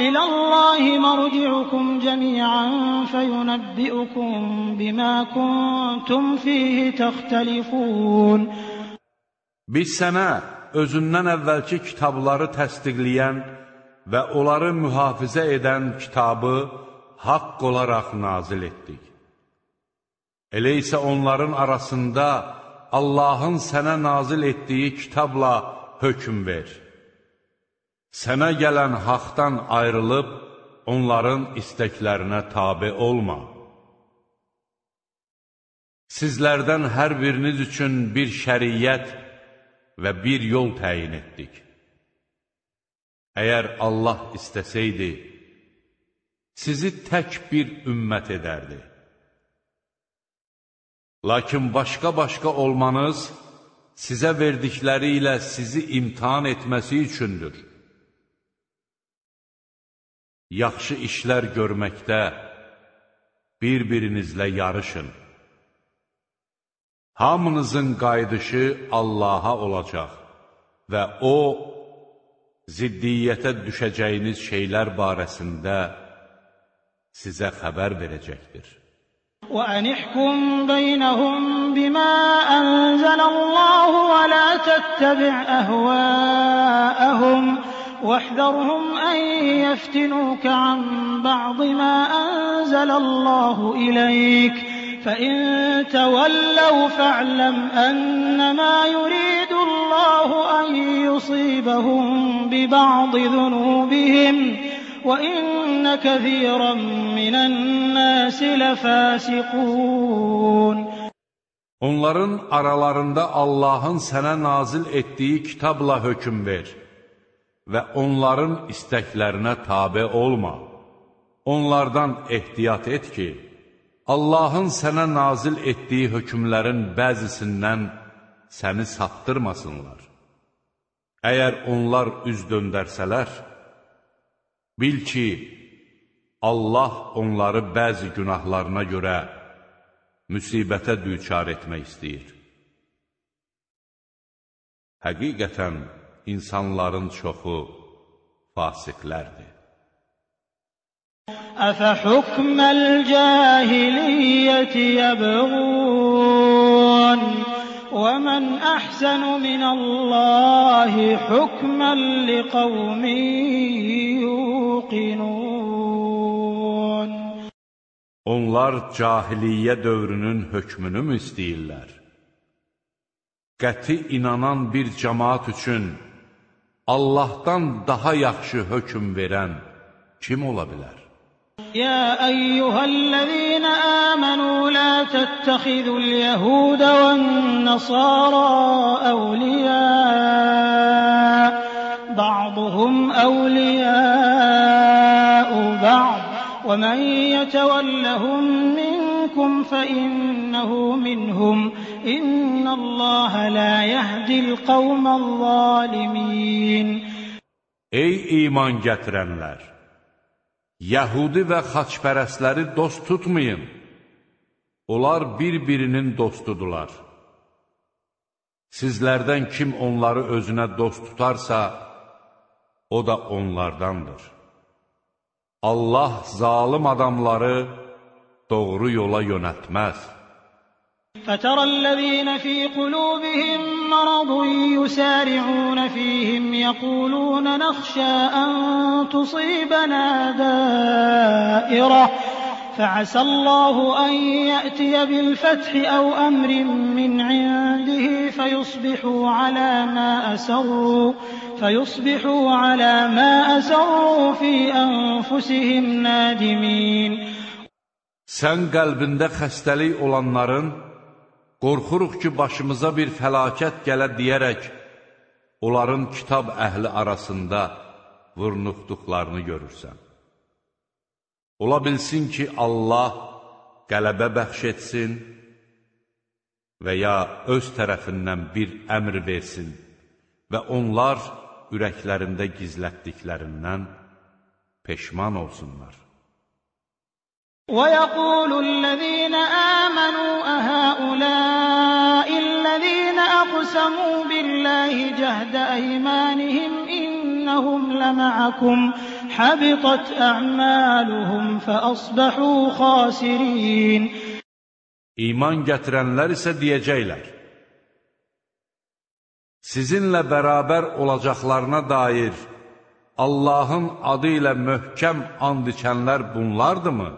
Speaker 3: إلى الله مرجعكم جميعا فينبئكم بما كنتم فيه تختلفون
Speaker 1: Biz sənə özündən əvvəlki kitabları təsdiqləyən və onları mühafizə edən kitabı haqq olaraq nazil etdik. Elə isə onların arasında Allahın sənə nazil etdiyi kitabla hökum ver sənə gələn haqdan ayrılıb, onların istəklərinə tabi olma. Sizlərdən hər biriniz üçün bir şəriyyət və bir yol təyin etdik. Əgər Allah istəsəydi, sizi tək bir ümmət edərdi. Lakin başqa-başqa olmanız sizə verdikləri ilə sizi imtihan etməsi üçündür yaxşı işlər görməkdə bir-birinizlə yarışın. Hamınızın qayıdışı Allaha olacaq və O, ziddiyyətə düşəcəyiniz şeylər barəsində sizə xəbər verəcəkdir.
Speaker 3: وَأَنِحْكُمْ بَيْنَهُمْ بِمَا أَنزَلَ اللَّهُ وَلَا تَتَّبِعْ أَهْوَاءَهُمْ واحذرهم أن يفتنوك عن بعض ما أنزل الله إليك فإن تولوا فاعلم أنما يريد الله أن يصيبهم ببعض ذنوبهم وإن كثيرا من الناس لفاسقون
Speaker 1: Onların aralarında Allahın sənə nazil etdiyi kitabla hökm ver. və onların istəklərinə tabe olma. Onlardan ehtiyat et ki, Allahın sənə nazil etdiyi hökmlərin bəzisindən səni saptırmasınlar. Əgər onlar üz döndərsələr, bil ki, Allah onları bəzi günahlarına görə müsibətə düçar etmək istəyir. Həqiqətən, insanların çoxu fasiqlərdir.
Speaker 3: أفحكم الجاهلية يبغون ومن أحسن من الله حكما لقوم يوقنون
Speaker 1: Onlar cahiliyyə dövrünün hökmünü mü istəyirlər? Qəti inanan bir cəmaat üçün Allahdan daha yaxşı hökm verən kim ola bilər?
Speaker 3: يا أيها الذين آمنوا لا تتخذوا اليهود والنصارى أولياء بعضهم أولياء بعض ومن يتولهم منكم فإنه منهم İnna Allah la yahdil qawmal zalimin
Speaker 1: Ey iman gətirənlər Yahudi və xaçpərəsləri dost tutmayın Onlar bir-birinin dostudular Sizlərdən kim onları özünə dost tutarsa o da onlardandır Allah zalım adamları doğru yola yönətməz
Speaker 3: فَتَرَى الَّذِينَ فِي قُلُوبِهِم مَّرَضٌ يُسَارِعُونَ فِيهِمْ يَقُولُونَ نَخْشَىٰ أَن تُصِيبَنَا دَائِرَةٌ ۖ فَعَسَى اللَّهُ أَن يَأْتِيَ بِالْفَتْحِ أَوْ أَمْرٍ مِّنْ عِندِهِ فَيُصْبِحُوا عَلَىٰ مَا أَسَرُّوا فِي أَنفُسِهِمْ نَادِمِينَ
Speaker 1: Sən qəlbində xəstəlik olanların qorxuruq ki, başımıza bir fəlakət gələ deyərək, onların kitab əhli arasında vurnuxduqlarını görürsən. Ola bilsin ki, Allah qələbə bəxş etsin və ya öz tərəfindən bir əmr versin və onlar ürəklərində gizlətdiklərindən peşman olsunlar.
Speaker 3: وَيَقُولُ الَّذِينَ آمَنُوا أَهَٰؤُلَاءِ أقسموا بالله جهد أيمانهم إنهم لمعكم حبطت أعمالهم فأصبحوا خاسرين
Speaker 1: İman gətirənlər isə deyəcəklər, sizinlə bərabər olacaqlarına dair Allahın adı ilə möhkəm and içənlər bunlardırmı?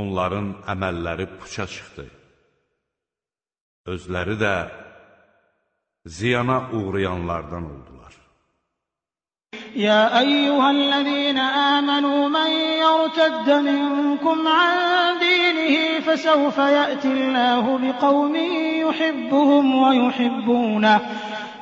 Speaker 1: Onların əməlləri puça çıxdı. özləri də ziyana uğrayanlardan oldular.
Speaker 3: يا ايها الذين امنوا من يرتد منكم عن دينه فسوف ياتي الله بقوم يحبهم ويحبونه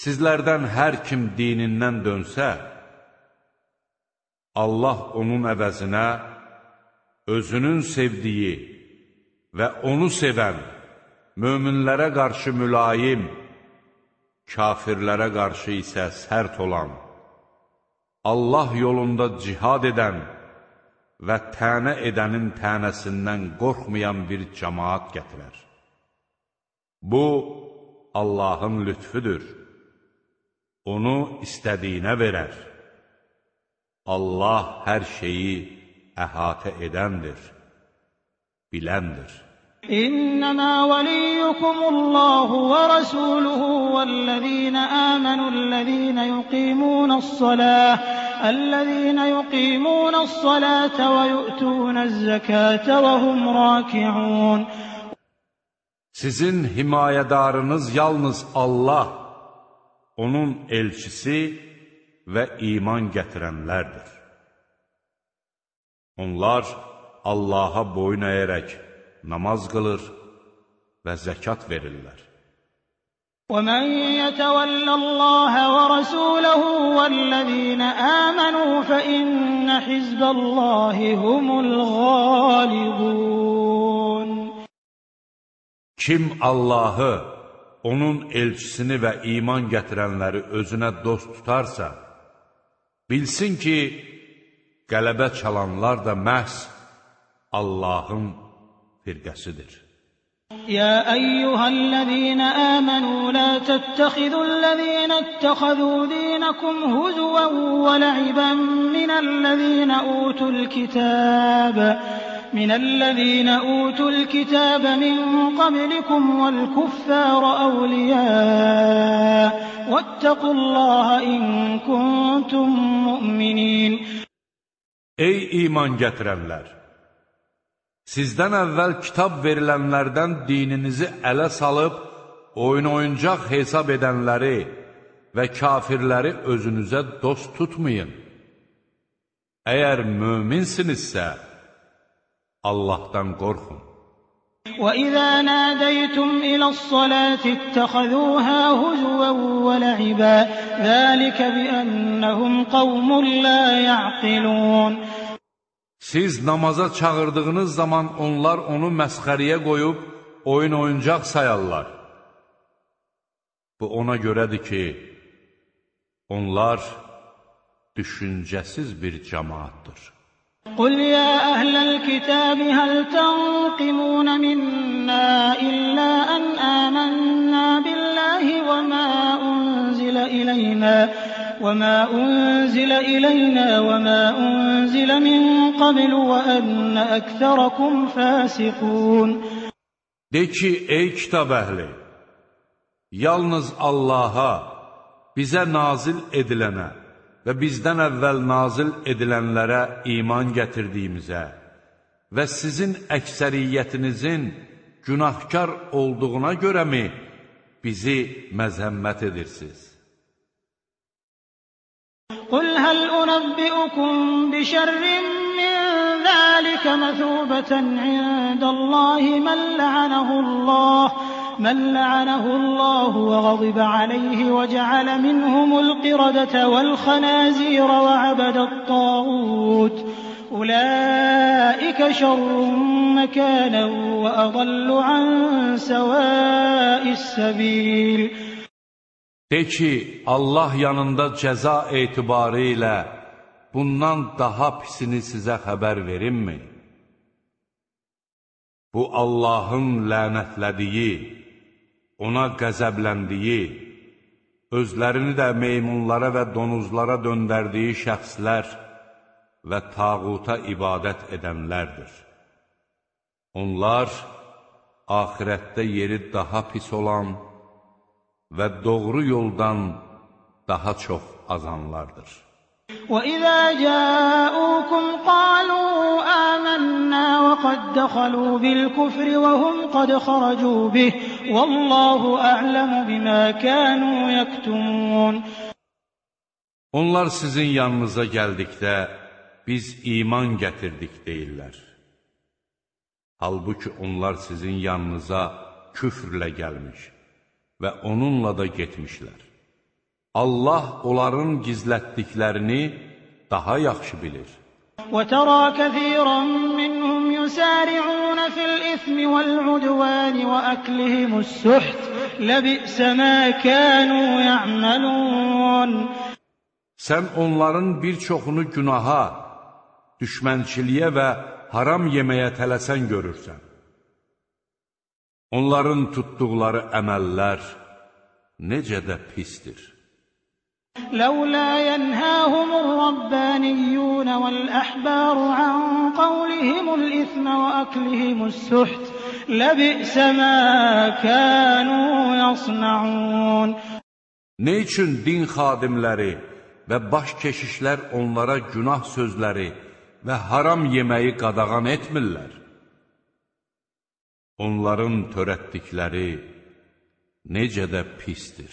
Speaker 1: Sizlərdən hər kim dinindən dönsə, Allah onun əvəzinə özünün sevdiyi və onu sevən möminlərə qarşı mülayim, kafirlərə qarşı isə sərt olan, Allah yolunda cihad edən və tənə edənin tənəsindən qorxmayan bir cəmaat gətirər. Bu, Allahın lütfüdür onu istədiyinə verər. Allah hər şeyi əhatə edəndir, biləndir.
Speaker 3: İnnəmə veliyyukumullahu və rəsuluhu vəllezina əmənullezina yuqimunəs-salah الذين يقيمون الصلاة ويؤتون الزكاة وهم راكعون
Speaker 1: Sizin himayedarınız yalnız Allah onun elçisi və iman gətirənlərdir. Onlar Allaha boyun əyərək namaz qılır və zəkat verirlər.
Speaker 3: وَمَنْ يَتَوَلَّ اللَّهَ وَرَسُولَهُ وَالَّذِينَ آمَنُوا فَإِنَّ حِزْبَ اللَّهِ هُمُ الْغَالِبُونَ
Speaker 1: Kim Allahı onun elçisini və iman gətirənləri özünə dost tutarsa, bilsin ki, qələbə çalanlar da məhz Allahın firqəsidir.
Speaker 3: يا أيها الذين آمنوا لا تتخذوا الذين اتخذوا دينكم هزوا ولعبا من الذين أوتوا الكتاب مِنَ الَّذِينَ أُوتُوا الْكِتَابَ مِن قَبْلِكُمْ وَالْكُفَّارَ أَوْلِيَاءَ ۚ وَاتَّقُوا اللَّهَ إِن كُنتُم
Speaker 1: Ey iman getirenler, sizden əvvəl kitap verilenlerden dininizi ele salıp oyun-oyuncaq hesap edenleri ve kafirleri özünüze dost tutmayın. Eğer müminsinizse, Allahdan qorxun.
Speaker 3: وَإِذَا نَادَيْتُمْ إِلَى الصَّلَاةِ اتَّخَذُوهَا هُزُوًا وَلَعِبًا ذَٰلِكَ بِأَنَّهُمْ قَوْمٌ لَا يَعْقِلُونَ
Speaker 1: Siz namaza çağırdığınız zaman onlar onu məsxəriyə qoyub oyun oyuncaq sayarlar. Bu ona görədir ki, onlar düşüncəsiz bir cəmaatdır.
Speaker 3: قُلْ يَا أَهْلَ الْكِتَابِ هَلْ تَنقِمُونَ مِنَّا إِلَّا أَنْ آمَنَّا بِاللَّهِ وَمَا أُنزِلَ إِلَيْنَا وَمَا أُنزِلَ مِن قَبْلُ وَأَنَّ أَكْثَرَكُمْ فَاسِقُونَ
Speaker 1: De ki, ey kitab əhli, yalnız Allaha, bizə nazil edilənə, və bizdən əvvəl nazil edilənlərə iman gətirdiyimizə və sizin əksəriyyətinizin günahkar olduğuna görəmi bizi məzəmmət edirsiniz?
Speaker 3: Qul həl unəbbiukum bi şərrin min zəlikə məthubətən indəllahi mən lənəhullah من لعنه الله وغضب عليه وجعل منهم القردة والخنازير وعبد الطاغوت أولئك شر مكانا وأضل عن سواء السبيل
Speaker 1: De ki, Allah yanında ceza etibarı ilə bundan daha pisini sizə xəbər verimmi? Bu, Allahın lənətlədiyi, ona qəzəbləndiyi, özlərini də meymunlara və donuzlara döndərdiyi şəxslər və tağuta ibadət edənlərdir. Onlar axirətdə yeri daha pis olan və doğru yoldan daha çox azanlardır.
Speaker 3: وَإِذَا جَاءُوكُمْ قَالُوا آمَنَّا وَقَد دَّخَلُوا بِالْكُفْرِ وَهُمْ قَدْ خَرَجُوا بِهِ ۚ وَاللَّهُ أَعْلَمُ بِمَا كَانُوا يَكْتُمُونَ
Speaker 1: Onlar sizin yanınıza gəldikdə, biz iman gətirdik deyirlər. Halbuki onlar sizin yanınıza küfrlə gəlmiş və onunla da getmişlər. Allah onların gizlətdiklərini daha yaxşı bilir.
Speaker 3: وَتَرَى كَثِيرًا مِّنْهُمْ يُسَارِعُونَ فِي الْإِثْمِ وَالْعُدْوَانِ وَأَكْلِهِمُ السُّحْتِ لَبِئْسَ مَا كَانُوا يَعْمَلُونَ
Speaker 1: Sən onların bir çoxunu günaha, düşmənçiliyə və haram yeməyə tələsən görürsən. Onların tutduqları əməllər necə də pistir.
Speaker 3: لولا ينهاهم الربانيون والأحبار عن قولهم الإثم وأكلهم السحت لبئس ما كانوا يصنعون
Speaker 1: Ne üçün din xadimləri və baş keşişlər onlara günah sözləri və haram yeməyi qadağan etmirlər? Onların törətdikləri necə də pistir.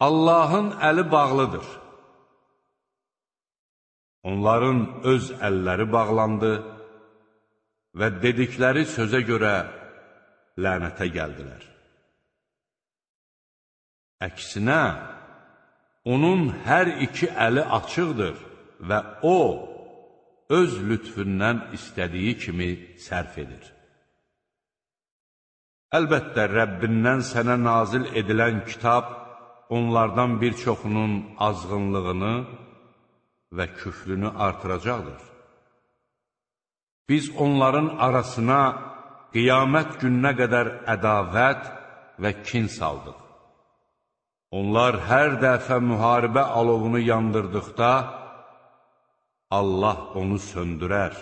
Speaker 1: Allahın əli bağlıdır. Onların öz əlləri bağlandı və dedikləri sözə görə lənətə gəldilər. Əksinə, onun hər iki əli açıqdır və o, öz lütfündən istədiyi kimi sərf edir. Əlbəttə, Rəbbindən sənə nazil edilən kitab, onlardan bir çoxunun azğınlığını və küfrünü artıracaqdır. Biz onların arasına qiyamət gününə qədər ədavət və kin saldıq. Onlar hər dəfə müharibə alovunu yandırdıqda, Allah onu söndürər.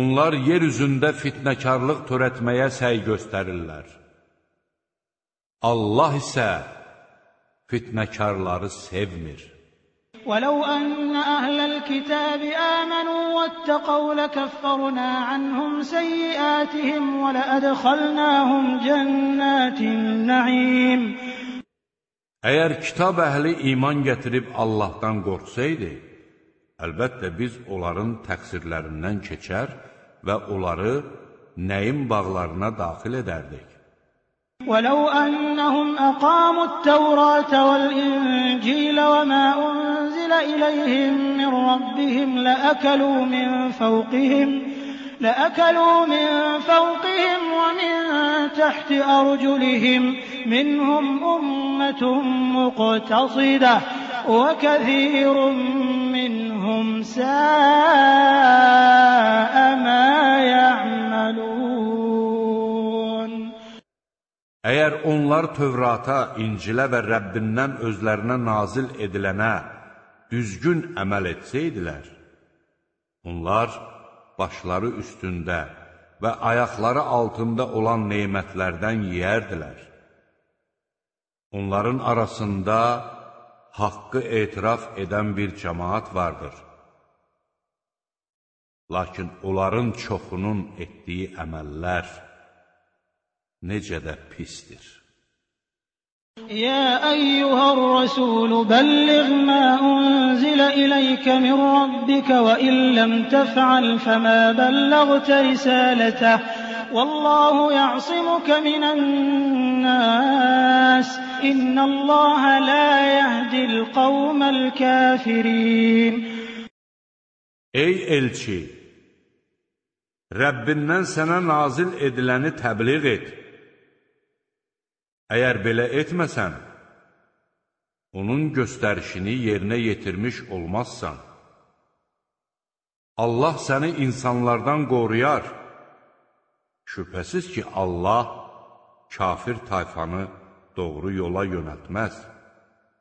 Speaker 1: Onlar yer üzündə fitnəkarlıq törətməyə səy göstərirlər. Allah isə fitnəkarları sevmir.
Speaker 3: وَلَوْ أَنَّ أَهْلَ الْكِتَابِ آمَنُوا وَاتَّقَوْا لَكَفَّرْنَا عَنْهُمْ سَيِّئَاتِهِمْ وَلَأَدْخَلْنَاهُمْ جَنَّاتِ النَّعِيمِ
Speaker 1: Əgər kitab əhli iman gətirib Allahdan qorxsaydı, əlbəttə biz onların təqsirlərindən keçər və onları nəyin bağlarına daxil edərdik.
Speaker 3: وَلَوْ أَنَّهُمْ أَقَامُوا التَّوْرَاةَ وَالْإِنجِيلَ وَمَا أُنزِلَ إِلَيْهِم مِّن رَّبِّهِمْ لَأَكَلُوا مِن فَوْقِهِمْ وَمِن تَحْتِ أَرْجُلِهِم ۚ مِّنْهُمْ أُمَّةٌ مُّقْتَصِدَةٌ ۖ وَكَثِيرٌ مِّنْهُمْ سَاءَ مَا يَعْمَلُونَ
Speaker 1: Əgər onlar Tövrata, İncilə və Rəbbindən özlərinə nazil edilənə düzgün əməl etsəydilər, onlar başları üstündə və ayaqları altında olan neymətlərdən yiyərdilər. Onların arasında haqqı etiraf edən bir cəmaat vardır. Lakin onların çoxunun etdiyi əməllər, نجا ذا بيستر
Speaker 3: يا ايها الرسول بلغ ما انزل اليك من ربك وان لم تفعل فما بلغت رسالته والله يعصمك من الناس ان الله لا يهدي القوم الكافرين
Speaker 1: اي elçi Rəbbindən sənə nazil ediləni təbliğ et edil. Əgər belə etməsən, onun göstərişini yerinə yetirmiş olmazsan, Allah səni insanlardan qoruyar. Şübhəsiz ki, Allah kafir tayfanı doğru yola yönətməz.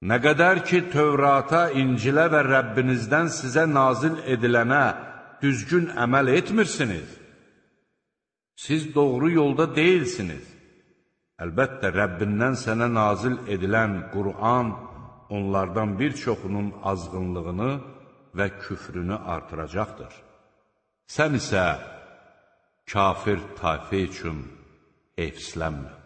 Speaker 1: Nə qədər ki, Tövrata, İncilə və Rəbbinizdən sizə nazil edilənə düzgün əməl etmirsiniz, siz doğru yolda deyilsiniz. Əlbəttə, Rəbbindən sənə nazil edilən Qur'an onlardan bir çoxunun azğınlığını və küfrünü artıracaqdır. Sən isə kafir tayfə üçün efslənmə.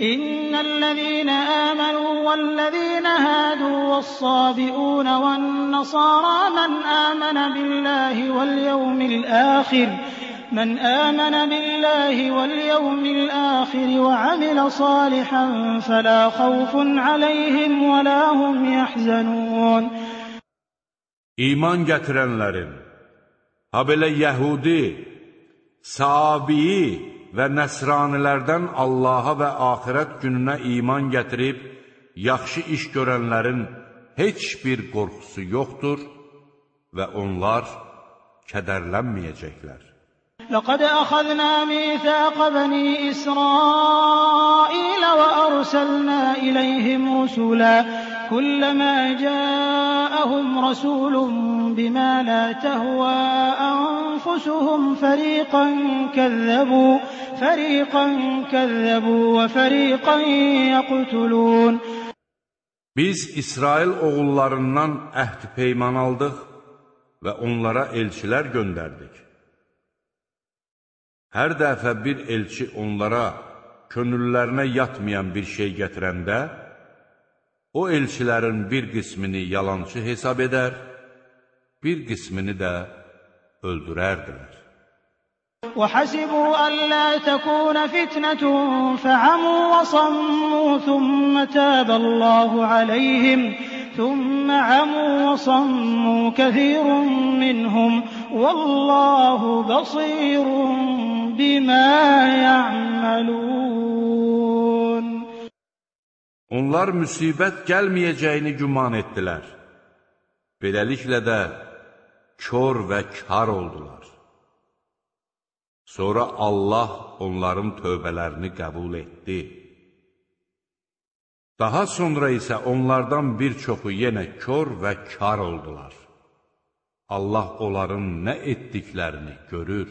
Speaker 3: إِنَّ الَّذِينَ آمَنُوا وَالَّذِينَ هَادُوا وَالصَّابِئُونَ وَالنَّصَارَىٰ مَنْ آمَنَ بِاللَّهِ وَالْيَوْمِ الْآخِرِ من آمن بالله واليوم الآخر وعمل صالحا فلا خوف عليهم ولا هم يحزنون
Speaker 1: İman getirenlerin ha böyle Yahudi, Sabiyi və nəsranilərdən Allaha və axirət gününə iman gətirib, yaxşı iş görənlərin heç bir qorxusu yoxdur və onlar kədərlənməyəcəklər.
Speaker 3: لقد أخذنا ميثاق بني إسرائيل وأرسلنا إليهم رسلا كلما جاء جاءهم رسول بما لا تهوى أنفسهم فريقا كذبوا فريقا كذبوا وفريقا يقتلون
Speaker 1: Biz İsrail oğullarından əhd peyman aldıq və onlara elçilər göndərdik. Hər dəfə bir elçi onlara könüllərinə yatmayan bir şey gətirəndə, o elçilərin bir qismini yalancı hesab edər, bir qismini də öldürərdilər.
Speaker 3: وَحَسِبُوا أَلَّا تَكُونَ فِتْنَةٌ فَعَمُوا وَصَمُّوا ثُمَّ تَابَ اللَّهُ عَلَيْهِمْ ثُمَّ عَمُوا وَصَمُّوا كَثِيرٌ مِّنْهُمْ وَاللَّهُ بَصِيرٌ بِمَا يَعْمَلُونَ
Speaker 1: Onlar müsibət gəlməyəcəyini güman etdilər. Beləliklə də kör və kar oldular. Sonra Allah onların tövbələrini qəbul etdi. Daha sonra isə onlardan bir çoxu yenə kör və kar oldular. Allah onların nə etdiklərini görür.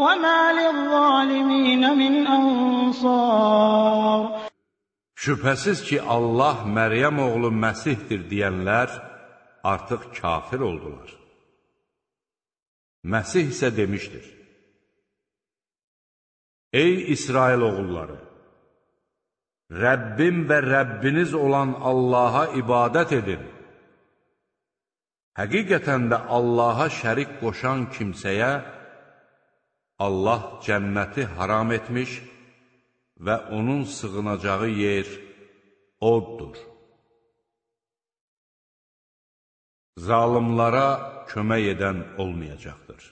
Speaker 3: وَمَا لِلظَّالِمِينَ مِنْ أَنصَارٍ
Speaker 1: Şübhəsiz ki, Allah Məryəm oğlu Məsihdir deyənlər artıq kafir oldular. Məsih isə demişdir, Ey İsrail oğulları! Rəbbim və Rəbbiniz olan Allaha ibadət edin. Həqiqətən də Allaha şərik qoşan kimsəyə Allah cənnəti haram etmiş və onun sığınacağı yer oddur. Zalimlara kömək edən olmayacaqdır.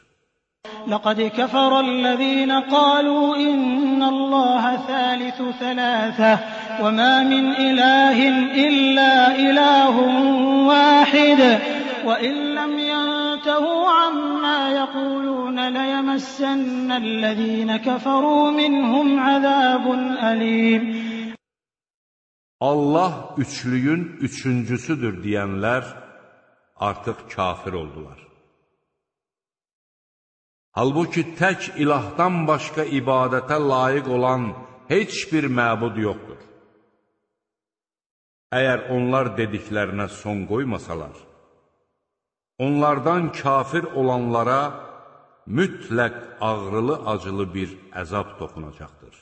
Speaker 3: لَقَدْ كَفَرَ الَّذِينَ قَالُوا إِنَّ اللَّهَ ثَالِثُ ثَلَاثَةٍ وَمَا مِنْ إِلَٰهٍ إِلَّا إِلَٰهٌ وَاحِدٌ وَإِنْ لَمْ انتهوا عما يقولون ليمسن الذين كفروا منهم عذاب أليم
Speaker 1: Allah üçlüyün üçüncüsüdür diyenler artık kafir oldular. Halbuki tək ilahdan başqa ibadətə layiq olan heç bir məbud yoxdur. Əgər onlar dediklərinə son qoymasalar, Onlardan kafir olanlara mütləq ağrılı-acılı bir əzab toxunacaqdır.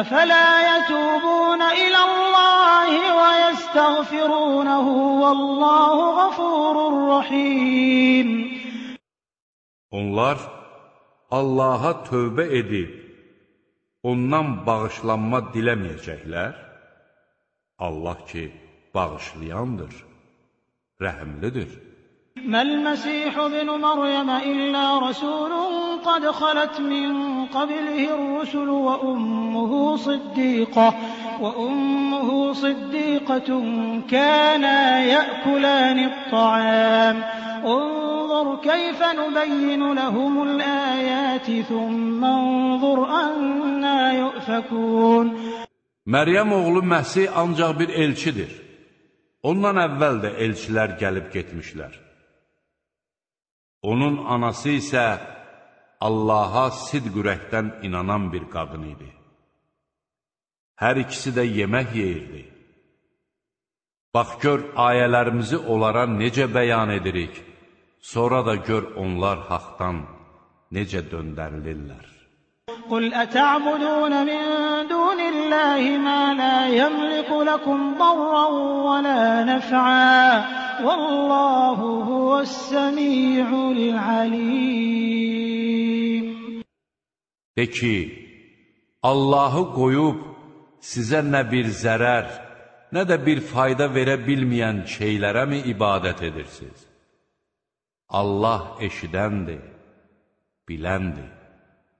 Speaker 3: Əfələ yətubunə iləllahi və yəstəğfirunəhu vəllahu qafurur rəhim.
Speaker 1: Onlar Allaha tövbə edib, ondan bağışlanma diləməyəcəklər. Allah ki, bağışlayandır, rəhimlidir.
Speaker 3: ما المسيح ابن مريم إلا رسول قد خلت من قبله الرسل وأمه صديقة وأمه صديقة كانا يأكلان الطعام انظر كيف نبين لهم الآيات ثم انظر أنا يؤفكون
Speaker 1: مريم oğlu Məsih ancaq bir elçidir. Ondan əvvəl də elçilər gəlib getmişlər. Onun anası isə Allaha sidq-ürəkdən inanan bir qadın idi. Hər ikisi də yemək yeyirdi. Bax gör, ayələrimizi onlara necə bəyan edirik, sonra da gör onlar haqdan necə döndərilirlər.
Speaker 3: قل أتعبدون من دون الله ما لا يملك لكم ضرا ولا نفعا والله هو السميع العليم
Speaker 1: De ki, Allahı koyup size ne bir zarar, ne de bir fayda verebilmeyen şeylere mi ibadet edirsiniz? Allah eşidəndir, biləndir.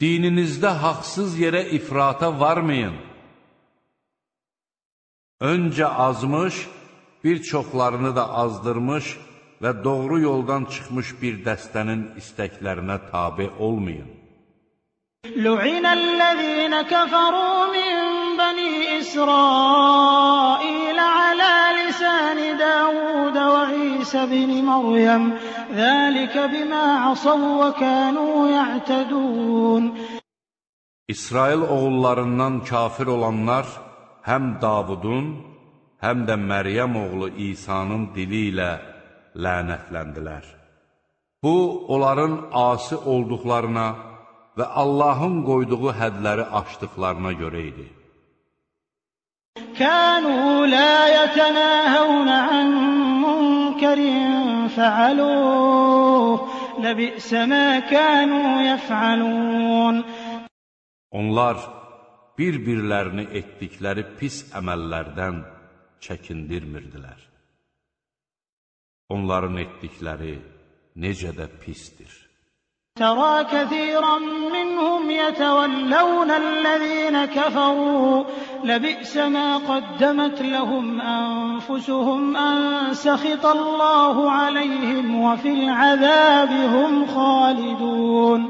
Speaker 1: Dininizdə haqsız yerə ifrata varmayın. Öncə azmış, bir çoxlarını da azdırmış və doğru yoldan çıxmış bir dəstənin istəklərinə tabi olmayın.
Speaker 3: لعن الذين كفروا من بني إسرائيل على لسان داود وعيسى بن مريم ذلك بما عصوا وكانوا يعتدون
Speaker 1: İsrail oğullarından kafir olanlar həm Davudun, həm də Məryəm oğlu İsa'nın dili ilə lənətləndilər. Bu, onların asi olduqlarına və Allahın qoyduğu hədləri aşdıqlarına görə idi.
Speaker 3: Kanu la yetenahun an munkarin faaluh. Lebi'sə ma kanu yef'alun.
Speaker 1: Onlar bir-birlərini etdikləri pis əməllərdən çəkindirmirdilər. Onların etdikləri necə də pisdir.
Speaker 3: تَرَىٰ كَثِيرًا مِّنْهُمْ يَتَوَلَّوْنَ الَّذِينَ كَفَرُوا ۚ لَبِئْسَ مَا قَدَّمَتْ لَهُمْ أَنفُسُهُمْ أَن سَخِطَ اللَّهُ عَلَيْهِمْ وَفِي الْعَذَابِ هُمْ خَالِدُونَ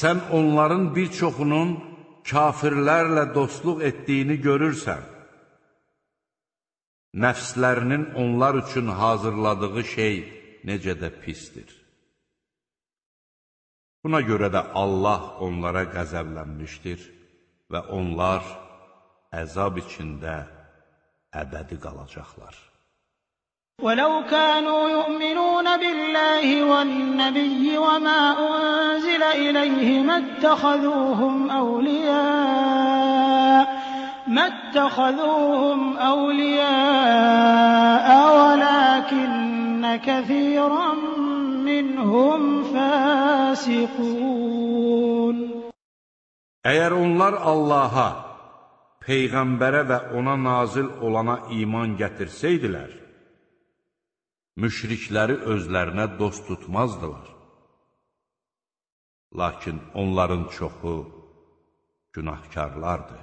Speaker 1: Sən onların bir çoxunun kafirlərlə dostluq etdiyini görürsən. Nəfslərinin onlar üçün hazırladığı şey necə də pisdir. Buna görə də Allah onlara qəzəblənmişdir və onlar əzab içində əbədi qalacaqlar.
Speaker 3: وَلَوْ كَانُوا يُؤْمِنُونَ بِاللَّهِ وَالنَّبِيِّ وَمَا أُنْزِلَ إِلَيْهِ مَا اتَّخَذُوهُمْ أَوْلِيَاءَ مَا اتَّخَذُوهُمْ أَوْلِيَاءَ وَلَكِنَّ كَثِيرًا minhum fasiqun
Speaker 1: Əgər onlar Allah'a, peyğəmbərə və ona nazil olana iman gətirsəydilər, müşrikləri özlərinə dost tutmazdılar. Lakin onların çoxu günahkarlardır.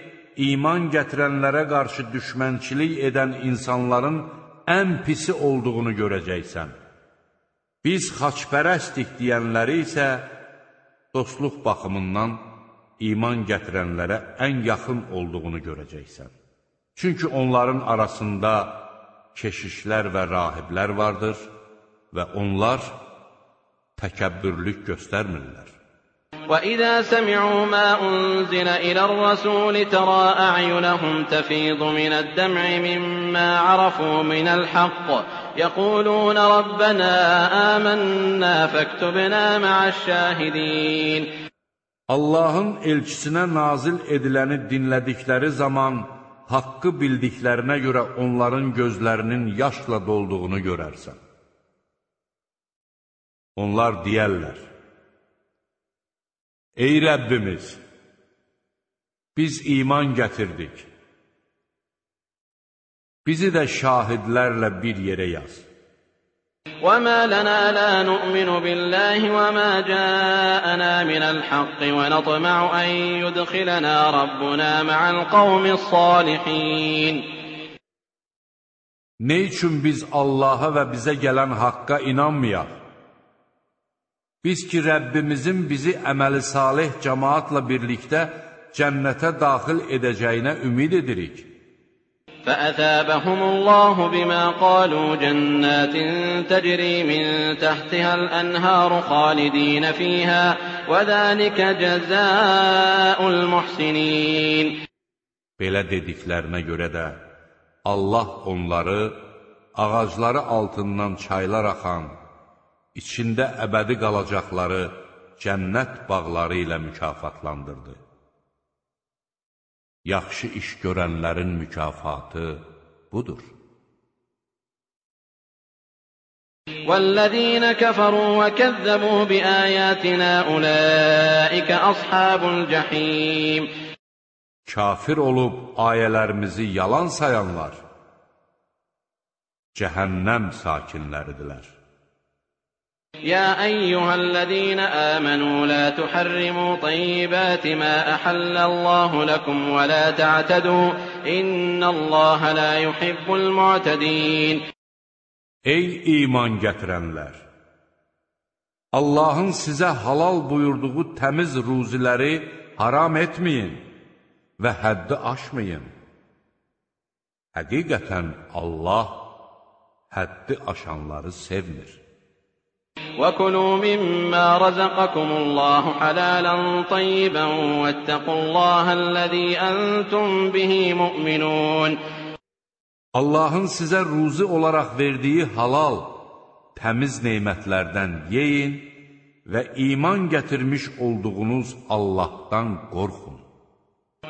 Speaker 1: iman gətirənlərə qarşı düşmənçilik edən insanların ən pisi olduğunu görəcəksən. Biz xaçpərəstik deyənləri isə dostluq baxımından iman gətirənlərə ən yaxın olduğunu görəcəksən. Çünki onların arasında keşişlər və rahiblər vardır və onlar təkəbbürlük göstərmirlər.
Speaker 2: وإذا سمعوا ما أنزل إلى الرسول ترى أعينهم تفيض من الدمع مما عرفوا من الحق يقولون ربنا آمنا فاكتبنا مع الشاهدين
Speaker 1: Allahın elçisinə nazil ediləni dinlədikləri zaman haqqı bildiklərinə görə onların gözlərinin yaşla dolduğunu görərsən. Onlar deyərlər, Ey Rəbbimiz, biz iman gətirdik. Bizi də şahidlərlə bir yerə yaz.
Speaker 2: وَمَا لَنَا لَا نُؤْمِنُ بِاللَّهِ وَمَا جَاءَنَا مِنَ الْحَقِّ وَنَطْمَعُ أَنْ يُدْخِلَنَا رَبُّنَا مَعَ الْقَوْمِ الصَّالِحِينَ
Speaker 1: Ne üçün biz Allah'a və bizə gələn haqqa inanmayaq? Biz ki, Rəbbimizin bizi əməli salih cəmaatla birlikdə cənnətə daxil edəcəyinə ümid edirik.
Speaker 2: فأثابهم الله بما قالوا جنات تجري من تحتها الأنهار خالدين فيها وذلك جزاء المحسنين
Speaker 1: Belə dediklərinə görə də Allah onları ağacları altından çaylar axan içində əbədi qalacaqları cənnət bağları ilə mükafatlandırdı. Yaxşı iş görənlərin mükafatı
Speaker 3: budur.
Speaker 2: وَالَّذِينَ كَفَرُوا وَكَذَّبُوا بِآيَاتِنَا أُولَٰئِكَ أَصْحَابُ الْجَحِيمِ
Speaker 1: Kafir olub ayələrimizi yalan sayanlar cəhənnəm sakinləridirlər.
Speaker 2: يا أيها الذين آمنوا لا تحرموا طيبات ما أحل الله لكم ولا تعتدوا إن الله لا يحب المعتدين
Speaker 1: Ey iman gətirənlər! Allahın sizə halal buyurduğu təmiz ruziləri haram etməyin və həddi aşmayın. Həqiqətən Allah həddi aşanları sevmir.
Speaker 2: وَكُلُوا مِمَّا رَزَقَكُمُ اللَّهُ حَلَالًا طَيِّبًا وَاتَّقُوا اللَّهَ الَّذِي أَنتُم bihi mu'minun.
Speaker 1: Allahın sizə ruzi olaraq verdiyi halal, təmiz neymətlərdən yeyin və iman gətirmiş olduğunuz Allahdan qorxun.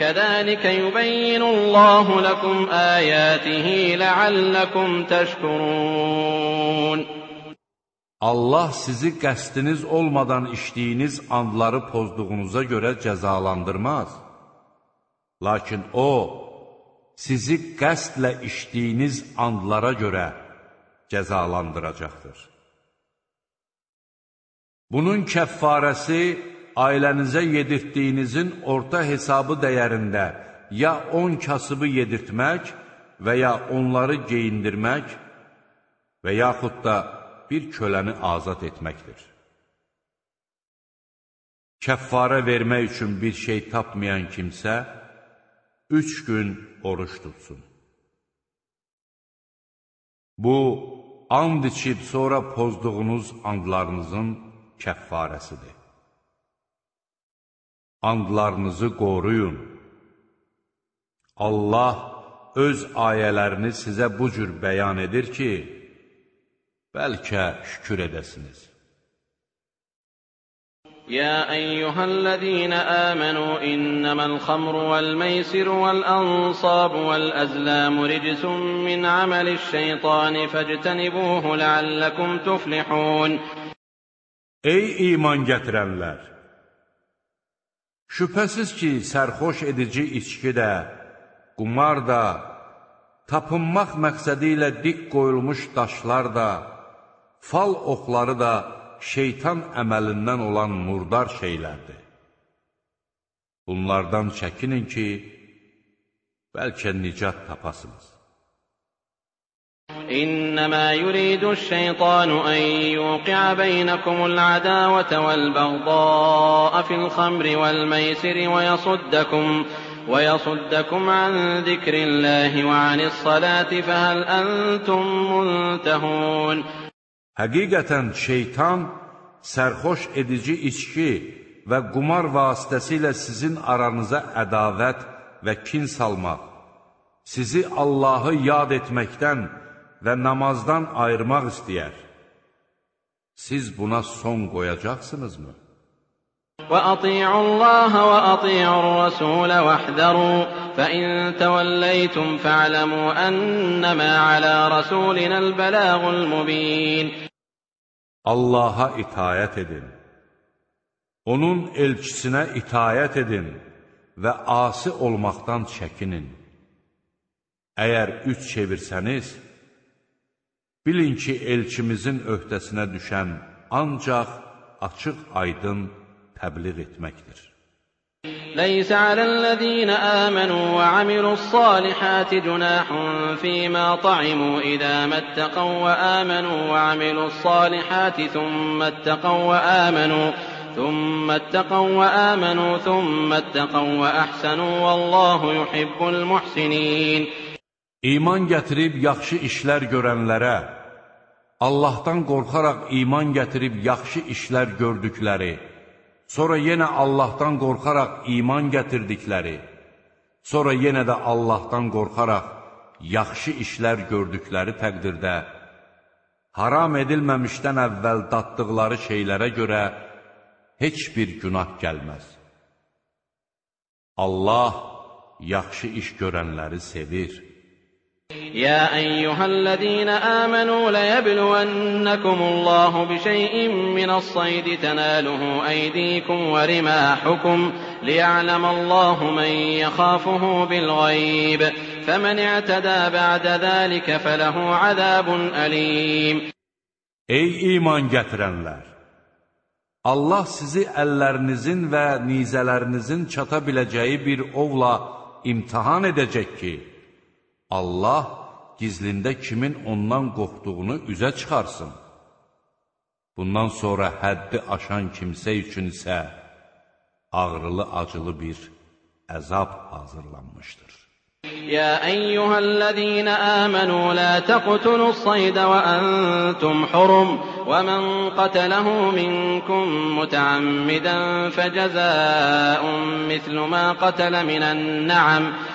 Speaker 2: كذلك يبين الله لكم آياته لعلكم تشكرون Allah sizi
Speaker 1: qəstiniz olmadan işdiyiniz andları pozduğunuza görə cəzalandırmaz. Lakin O, sizi qəstlə işdiyiniz andlara görə cəzalandıracaqdır. Bunun kəffarəsi ailənizə yedirtdiyinizin orta hesabı dəyərində ya 10 kasıbı yedirtmək və ya onları geyindirmək və yaxud da bir köləni azad etməkdir. Kəffara vermək üçün bir şey tapmayan kimsə, üç gün oruç tutsun. Bu, and içib sonra pozduğunuz andlarınızın kəffarəsidir andlarınızı qoruyun. Allah öz ayələrini sizə bu cür bəyan edir ki, bəlkə şükür edəsiniz.
Speaker 2: يا أيها الذين آمنوا إنما الخمر والميسر والأنصاب والأزلام رجس من عمل الشيطان فاجتنبوه لعلكم تفلحون Ey iman gətirənlər!
Speaker 1: Şübhəsiz ki, sərxoş edici içki də, qumar da, tapınmaq məqsədi ilə dik qoyulmuş daşlar da, fal oxları da şeytan əməlindən olan murdar şeylərdir. Bunlardan çəkinin ki, bəlkə nicat tapasınız.
Speaker 2: إنما يريد الشيطان أن يوقع بينكم العداوة والبغضاء في الخمر والميسر ويصدكم ويصدكم عن ذكر الله وعن الصلاة فهل أنتم منتهون حقيقة شيطان
Speaker 1: سرخوش edici içki və qumar vasitəsilə sizin aranıza ədavət və kin salmaq, sizi Allahı yad etməkdən və namazdan ayırmaq istəyər, siz buna son qoyacaqsınızmı?
Speaker 2: وَأَطِيعُوا اللَّهَ وَأَطِيعُوا الرَّسُولَ وَاحْذَرُوا فَإِن تَوَلَّيْتُمْ فَاعْلَمُوا أَنَّمَا عَلَى رَسُولِنَا الْبَلَاغُ الْمُبِينُ
Speaker 1: Allaha itayət edin. Onun elçisinə itayət edin və asi olmaqdan çəkinin. Əgər üç çevirsəniz, Bilin ki, elçimizin öhdəsinə düşən ancaq açıq aydın təbliğ etməkdir.
Speaker 2: Ləysə aləl-ləzīnə əmənu və amilu-s-salihəti cünahun fīmə ta'imu idə məttəqəv və əmənu və amilu-s-salihəti thümmə və əmənu ثم اتقوا وآمنوا ثم اتقوا وأحسنوا والله yuhibbul muhsinin İman gətirib yaxşı
Speaker 1: işlər görənlərə, Allahdan qorxaraq iman gətirib yaxşı işlər gördükləri, sonra yenə Allahdan qorxaraq iman gətirdikləri, sonra yenə də Allahdan qorxaraq yaxşı işlər gördükləri təqdirdə, haram edilməmişdən əvvəl datdıqları şeylərə görə heç bir günah gəlməz. Allah yaxşı iş görənləri sevir.
Speaker 2: يا أيها الذين آمنوا ليبلونكم الله بشيء من الصيد تناله أيديكم ورماحكم ليعلم الله من يخافه بالغيب فمن اعتدى بعد ذلك فله عذاب أليم
Speaker 1: Ey iman getirenler! Allah sizi ellerinizin ve nizelerinizin çata bir ovla imtihan edecek ki, Allah gizlində kimin ondan qorxduğunu üzə çıxarsın. Bundan sonra həddi aşan kimsə üçün isə ağrılı-acılı bir əzab hazırlanmışdır.
Speaker 2: Ya eyyuhəl-ləzīnə əmənu lə təqtulu s-saydə və əntum hurum və mən qətələhu minkum mütəammidən fəcəzəun mislu mə qətələ minən nə'am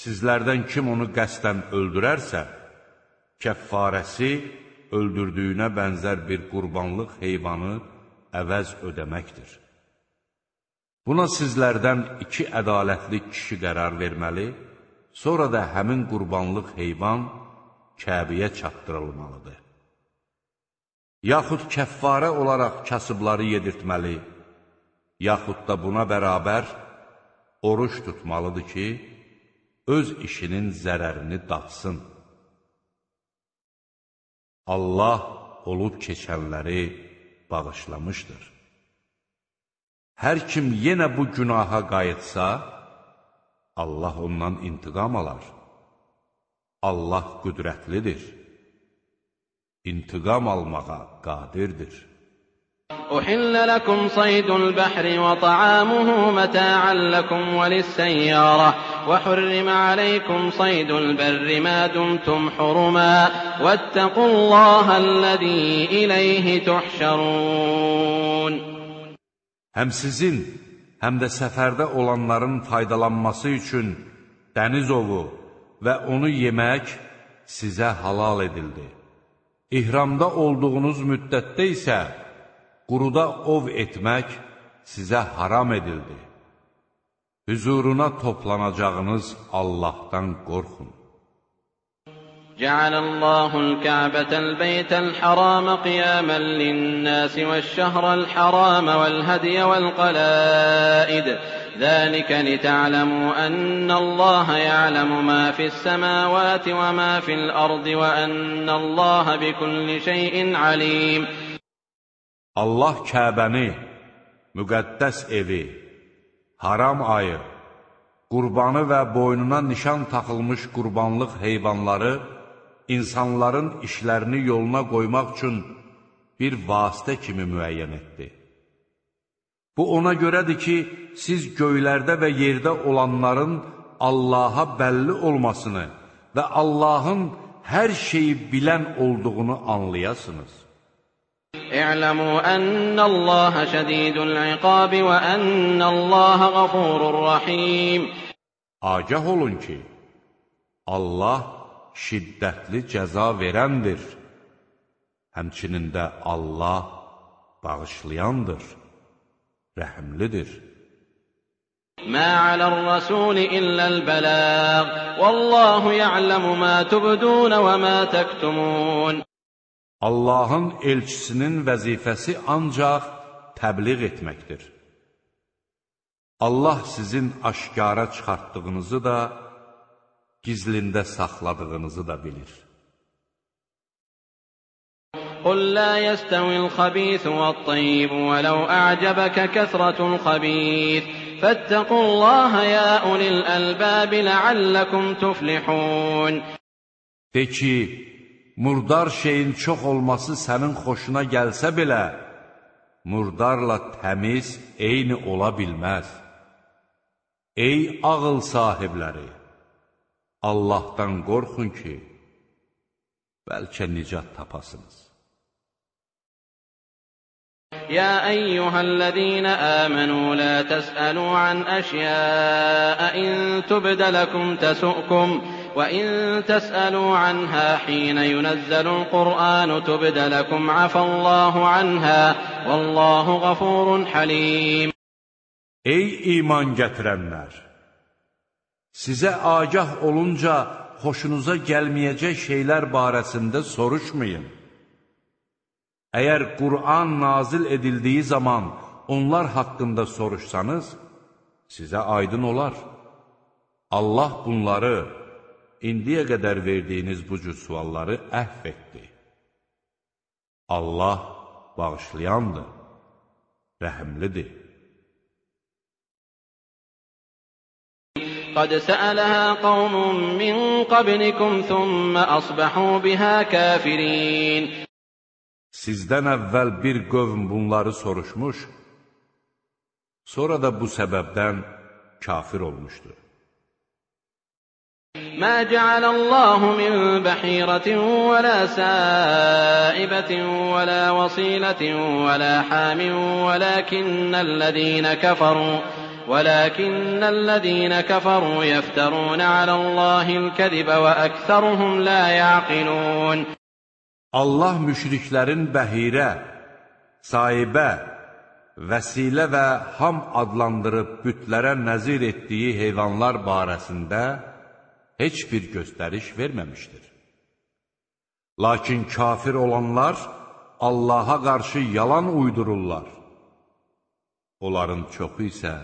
Speaker 1: Sizlərdən kim onu qəstən öldürərsə, kəffarəsi öldürdüyünə bənzər bir qurbanlıq heyvanı əvəz ödəməkdir. Buna sizlərdən iki ədalətli kişi qərar verməli, sonra da həmin qurbanlıq heyvan Kəbiyə çatdırılmalıdır. Yaxud kəffarə olaraq kasıbları yedirtməli, yaxud da buna bərabər oruç tutmalıdır ki, öz işinin zərərini datsın. Allah olub keçənləri bağışlamışdır. Hər kim yenə bu günaha qayıtsa, Allah ondan intiqam alar. Allah qüdrətlidir. İntiqam almağa qadirdir.
Speaker 2: أحل لكم صيد البحر وطعامه متاعا لكم وللسيارة وحرم عليكم صيد البر ما دمتم حرما واتقوا الله الذي إليه تحشرون
Speaker 1: Həm sizin, həm də səfərdə olanların faydalanması üçün dəniz ovu və onu yemək sizə halal edildi. İhramda olduğunuz müddətdə isə Quruda ov etmək sizə haram edildi. Hüzuruna toplanacağınız Allahdan qorxun.
Speaker 2: جعل الله الكعبة البيت الحرام قياما للناس والشهر الحرام والهدي والقلائد ذلك لتعلموا أن الله يعلم ما في السماوات وما في الأرض وأن الله بكل شيء عليم
Speaker 1: Allah Kəbəni, müqəddəs evi, haram ayı, qurbanı və boynuna nişan taxılmış qurbanlıq heyvanları insanların işlərini yoluna qoymaq üçün bir vasitə kimi müəyyən etdi. Bu, ona görədir ki, siz göylərdə və yerdə olanların Allaha bəlli olmasını və Allahın hər şeyi bilən olduğunu anlayasınız.
Speaker 2: اعْلَمُوا أَنَّ اللَّهَ شَدِيدُ الْعِقَابِ وَأَنَّ اللَّهَ غَفُورٌ رَّحِيمٌ
Speaker 1: Agah olun ki, Allah şiddətli cəza verəndir. Həmçinin də Allah bağışlayandır, rəhimlidir.
Speaker 2: مَا عَلَى الرَّسُولِ إِلَّا الْبَلَاغُ وَاللَّهُ يَعْلَمُ مَا تُبْدُونَ وَمَا تَكْتُمُونَ
Speaker 1: Allahın elçisinin vəzifəsi ancaq təbliğ etməkdir. Allah sizin aşkara çıxartdığınızı da, gizlində saxladığınızı da bilir.
Speaker 2: قل لا يستوي الخبيث والطيب ولو أعجبك كثرة الخبيث فاتقوا الله يا أولي الألباب لعلكم تفلحون De
Speaker 1: ki, murdar şeyin çox olması sənin xoşuna gəlsə belə, murdarla təmiz eyni ola bilməz. Ey ağıl sahibləri, Allahdan qorxun ki, bəlkə nicat tapasınız.
Speaker 2: يا أيها الذين آمنوا لا تسألوا عن أشياء إن تبد لكم تسؤكم وإن تسألوا عنها حين ينزل القرآن تبد لكم عفى الله عنها والله غفور حليم Ey iman gətirənlər!
Speaker 1: size agah olunca hoşunuza gəlməyəcək şeyler barasında soruşmayın. Eğer Kur'an nazil edildiği zaman onlar hakkında soruşsanız, size aydın olar. Allah bunları indiyə qədər verdiyiniz bu cür sualları əhv etdi. Allah bağışlayandır, rəhəmlidir.
Speaker 2: قد سألها قوم من قبلكم ثم أصبحوا بها كافرين
Speaker 1: Sizdən əvvəl bir qövm bunları soruşmuş, sonra da bu səbəbdən kafir olmuşdur.
Speaker 2: مَا جَعَلَ اللَّهُ مِن بَحِيرَةٍ وَلَا سَائِبَةٍ وَلَا وَصِيلَةٍ وَلا حَامٍ وَلَٰكِنَّ الَّذِينَ كَفَرُوا ولكن الذين كفروا يَفْتَرُونَ عَلَى اللَّهِ الْكَذِبَ وَأَكْثَرُهُمْ لَا يَعْقِلُونَ الله müşriklərin bəhirə, sahibə,
Speaker 1: vəsilə və ham adlandırıb bütlərə nəzir etdiyi heyvanlar barəsində heç bir göstəriş verməmişdir. Lakin kafir olanlar Allaha qarşı yalan uydururlar. Onların çoxu isə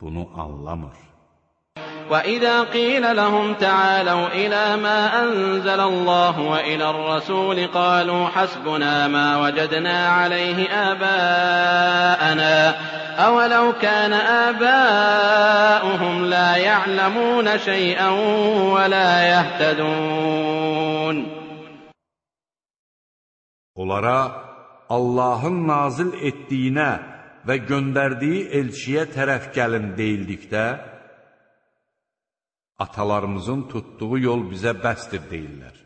Speaker 1: bunu anlamır.
Speaker 2: وإذا قيل لهم تعالوا إلى ما أنزل الله وإلى الرسول قالوا حسبنا ما وجدنا عليه آباءنا أولو كان آباؤهم لا يعلمون شيئا ولا يهتدون
Speaker 1: Onlara Allahın nazil etdiyinə və göndərdiyi elçiyə tərəf gəlin deyildikdə, atalarımızın tutduğu yol bizə bəsdir deyirlər.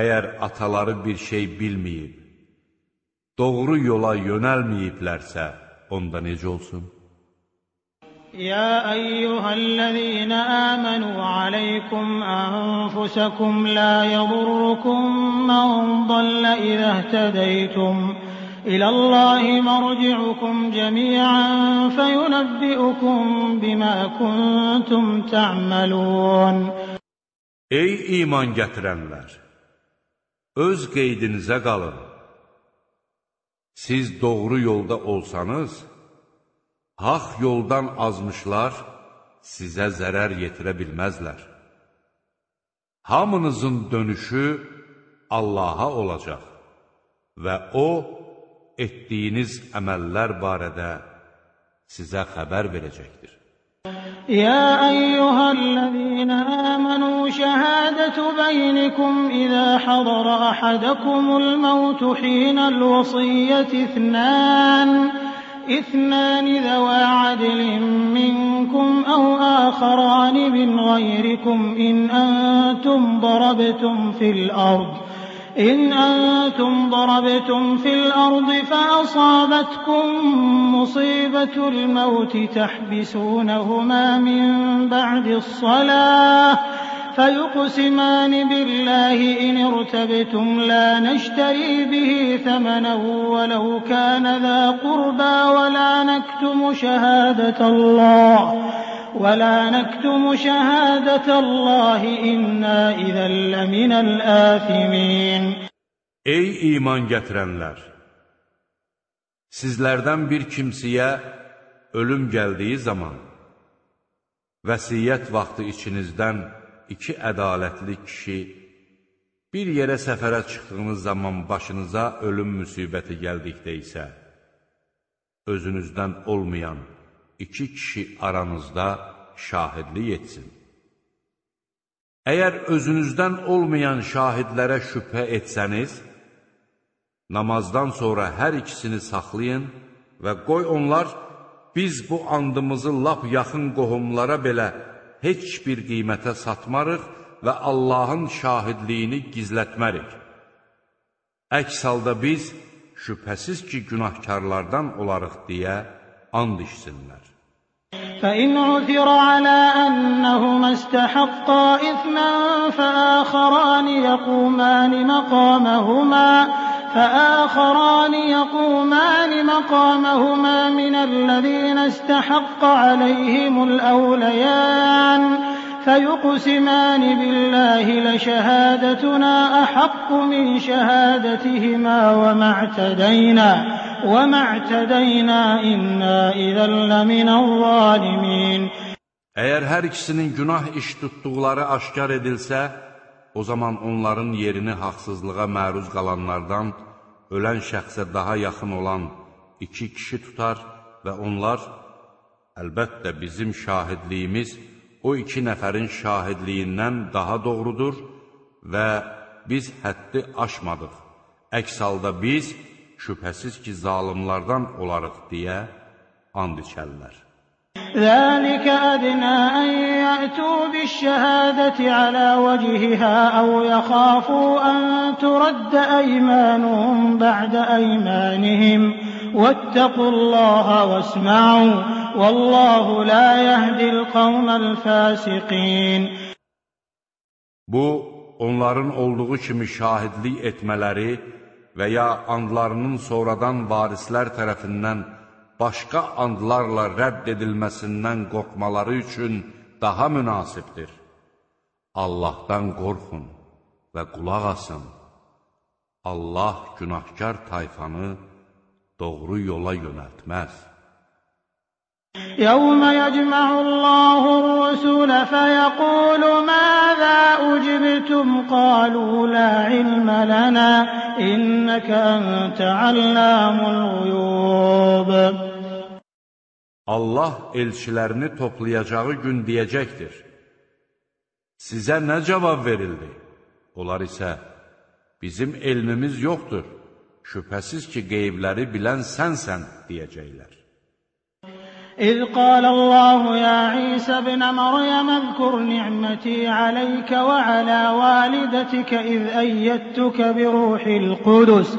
Speaker 1: Əgər ataları bir şey bilməyib, doğru yola yönəlməyiblərsə, onda necə olsun?
Speaker 3: Ya أيها الذين آمنوا عليكم أنفسكم لا يضركم من ضل إذا إلى الله مرجعكم جميعا فينبئكم بما كنتم
Speaker 1: Ey iman getirenler, Öz qeydinizə qalın. Siz doğru yolda olsanız, haq yoldan azmışlar size zarar yetirebilmezler. Hamınızın dönüşü Allaha olacaq və O, etdiyiniz əməllər barədə sizə xəbər verəcəkdir.
Speaker 3: يا أيها الذين آمنوا شهادة بينكم إذا حضر أحدكم الموت حين الوصية اثنان اثنان ذوى عدل منكم أو آخران من غيركم إن أنتم ضربتم في الأرض إن أنتم ضربتم في الأرض فأصابتكم مصيبة الموت تحبسونهما من بعد الصلاة فيقسمان بالله إن ارتبتم لا نشتري به ثمنا ولو كان ذا قربى ولا نكتم شهادة الله ولا نكتم شهادة الله إنا إذا لمن الآثمين
Speaker 1: Ey iman gətirənlər! Sizlərdən bir kimsəyə ölüm gəldiyi zaman vəsiyyət vaxtı içinizdən iki ədalətli kişi bir yerə səfərə çıxdığınız zaman başınıza ölüm müsibəti gəldikdə isə, özünüzdən olmayan iki kişi aranızda şahidlik etsin. Əgər özünüzdən olmayan şahidlərə şübhə etsəniz, namazdan sonra hər ikisini saxlayın və qoy onlar, biz bu andımızı lap yaxın qohumlara belə heç bir qiymətə satmarıq və Allahın şahidliyini gizlətmərik. Əks halda biz, şübhəsiz ki, günahkarlardan olarıq deyə and içsinlər.
Speaker 3: فإن عثر على أنهما استحقا إثما فآخران يقومان مقامهما فآخران يقومان مقامهما من الذين استحق عليهم الأوليان فيقسمان بالله لشهادتنا أحق من شهادتهما وما اعتدينا وما اعتدينا إنا إذا لمن الظالمين
Speaker 1: Əgər hər ikisinin günah iş tutduqları aşkar edilsə, o zaman onların yerini haqsızlığa məruz qalanlardan ölən şəxsə daha yaxın olan iki kişi tutar və onlar, əlbəttə bizim şahidliyimiz o iki nəfərin şahidliyindən daha doğrudur və biz həddi aşmadıq. Əks halda biz şübhəsiz ki, zalimlardan olarıq deyə and içərlər.
Speaker 3: ذلك أدنى أن يأتوا بالشهادة على وجهها أو يخافوا أن ترد أيمانهم بعد أيمانهم واتقوا الله واسمعوا والله لا يهدي القوم الفاسقين
Speaker 1: Bu onların olduğu kimi şahidlik andlarının sonradan başqa andlarla rədd edilməsindən qorxmaları üçün daha münasibdir. Allahdan qorxun və qulaq asın. Allah günahkar tayfanı doğru yola yönəltməz.
Speaker 3: يَوْمَ يَجْمَعُ اللَّهُ الرُّسُلَ فَيَقُولُ مَاذَا أُجِبْتُمْ قَالُوا لَا عِلْمَ لَنَا إِنَّكَ أَنْتَ عَلَّامُ الْغُيُوبِ
Speaker 1: Allah elçilərini toplayacağı gün deyəcəkdir. Sizə nə cavab verildi? Onlar isə, bizim elmimiz yoxdur, şübhəsiz ki, qeybləri bilən sənsən, deyəcəklər.
Speaker 3: إذ قال الله يا عيسى ابن مريم اذكر نعمتي عليك وعلى والدتك إذ أيدتك بروح القدس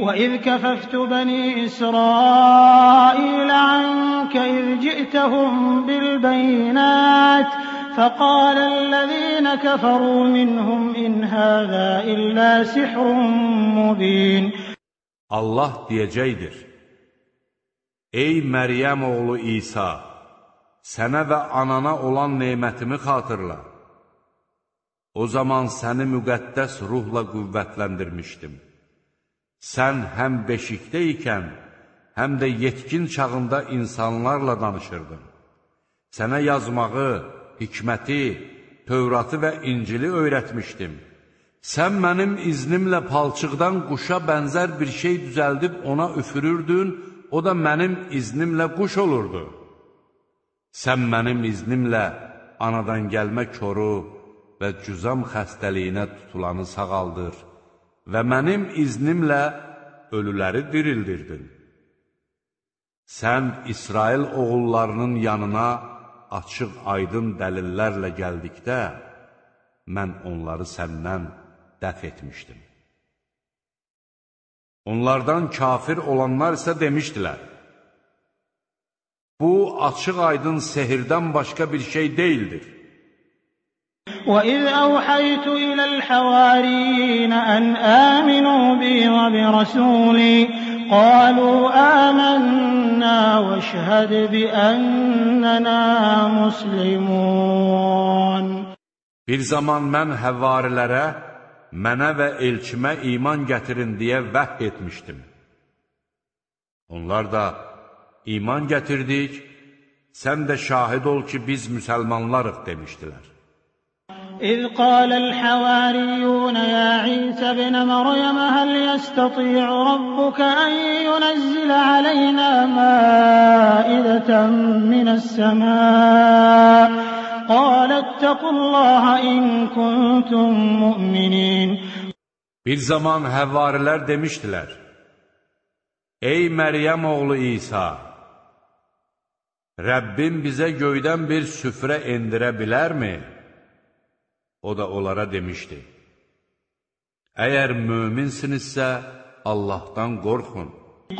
Speaker 3: وَإِذْ كَفَفْتُ بَنِي إِسْرَائِيلَ عَنكَ إِذْ جِئْتَهُم بِالْبَيِّنَاتِ فَقَالَ الَّذِينَ كَفَرُوا مِنْهُمْ إِنْ هَذَا إِلَّا سِحْرٌ مُبِينٌ
Speaker 1: Allah deyəcəkdir: Ey Məryəm oğlu İsa, sənə və anana olan nemətimi xatırla. O zaman səni müqəddəs ruhla qüvvətləndirmişdim sən həm beşikdə ikən, həm də yetkin çağında insanlarla danışırdın. Sənə yazmağı, hikməti, Tövratı və İncili öyrətmişdim. Sən mənim iznimlə palçıqdan quşa bənzər bir şey düzəldib ona üfürürdün, o da mənim iznimlə quş olurdu. Sən mənim iznimlə anadan gəlmə koru və cüzam xəstəliyinə tutulanı sağaldır və mənim iznimlə ölüləri dirildirdin. Sən İsrail oğullarının yanına açıq aydın dəlillərlə gəldikdə, mən onları səndən dəf etmişdim. Onlardan kafir olanlar isə demişdilər, Bu, açıq aydın sehirdən başqa bir şey deyildir.
Speaker 3: وإذ أوحيت إلى الحواريين أن آمنوا بي وبرسولي قالوا آمنا واشهد بأننا مسلمون
Speaker 1: Bir zaman mən həvarilərə, mənə və elçimə iman gətirin deyə vəhv etmişdim. Onlar da iman gətirdik, sən də şahid ol ki, biz müsəlmanlarıq demişdilər.
Speaker 3: إذ قال الحواريون يا عيسى ابن مريم هل يستطيع ربك أن ينزل علينا مائدة من السماء قال اتقوا الله إن كنتم مؤمنين
Speaker 1: Bir zaman həvarilər demişdilər, Ey Məryəm oğlu İsa, Rəbbim bizə göydən bir süfrə endirə bilərmi? mi? O da onlara demişdi, Əgər möminsinizsə, Allahdan qorxun.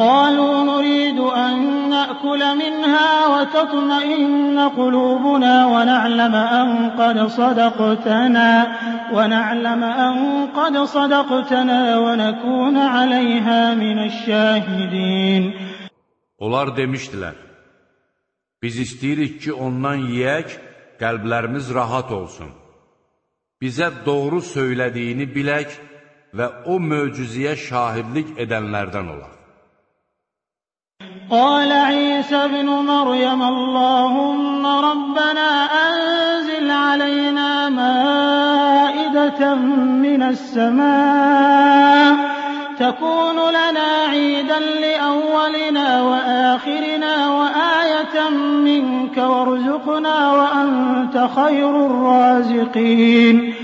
Speaker 3: قالوا نريد أن نأكل منها وتطمئن قلوبنا ونعلم أن قد صدقتنا ونعلم أن قد صدقتنا ونكون عليها من الشاهدين
Speaker 1: Onlar demişdilər, biz istəyirik ki, ondan yiyək, qəlblərimiz rahat olsun. bizə doğru söylədiyini bilək və o möcüzəyə şahidlik edənlərdən olaq.
Speaker 3: قال عيسى ابن مريم اللهم ربنا أنزل علينا مائدة من السماء تكون لنا عيدا لأولنا وآخرنا وآية منك وارزقنا وأنت خير الرازقين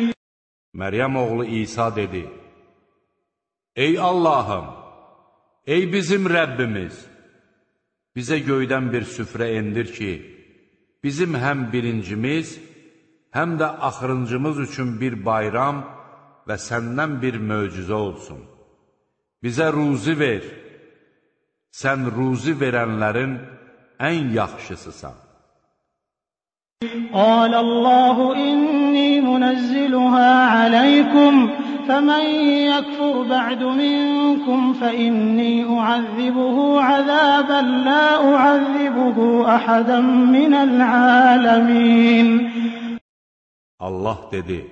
Speaker 1: Məryəm oğlu İsa dedi, Ey Allahım, ey bizim Rəbbimiz, bizə göydən bir süfrə endir ki, bizim həm birincimiz, həm də axırıncımız üçün bir bayram və səndən bir möcüzə olsun. bizə ruzi ver, sən ruzi verənlərin ən yaxşısısan.
Speaker 3: Allahu الله إني منزلها عليكم yakfur يكفر بعد منكم فإني أعذبه عذابا لا أعذبه أحدا من العالمين
Speaker 1: Allah dedi,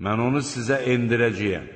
Speaker 1: mən onu sizə endirəcəyəm.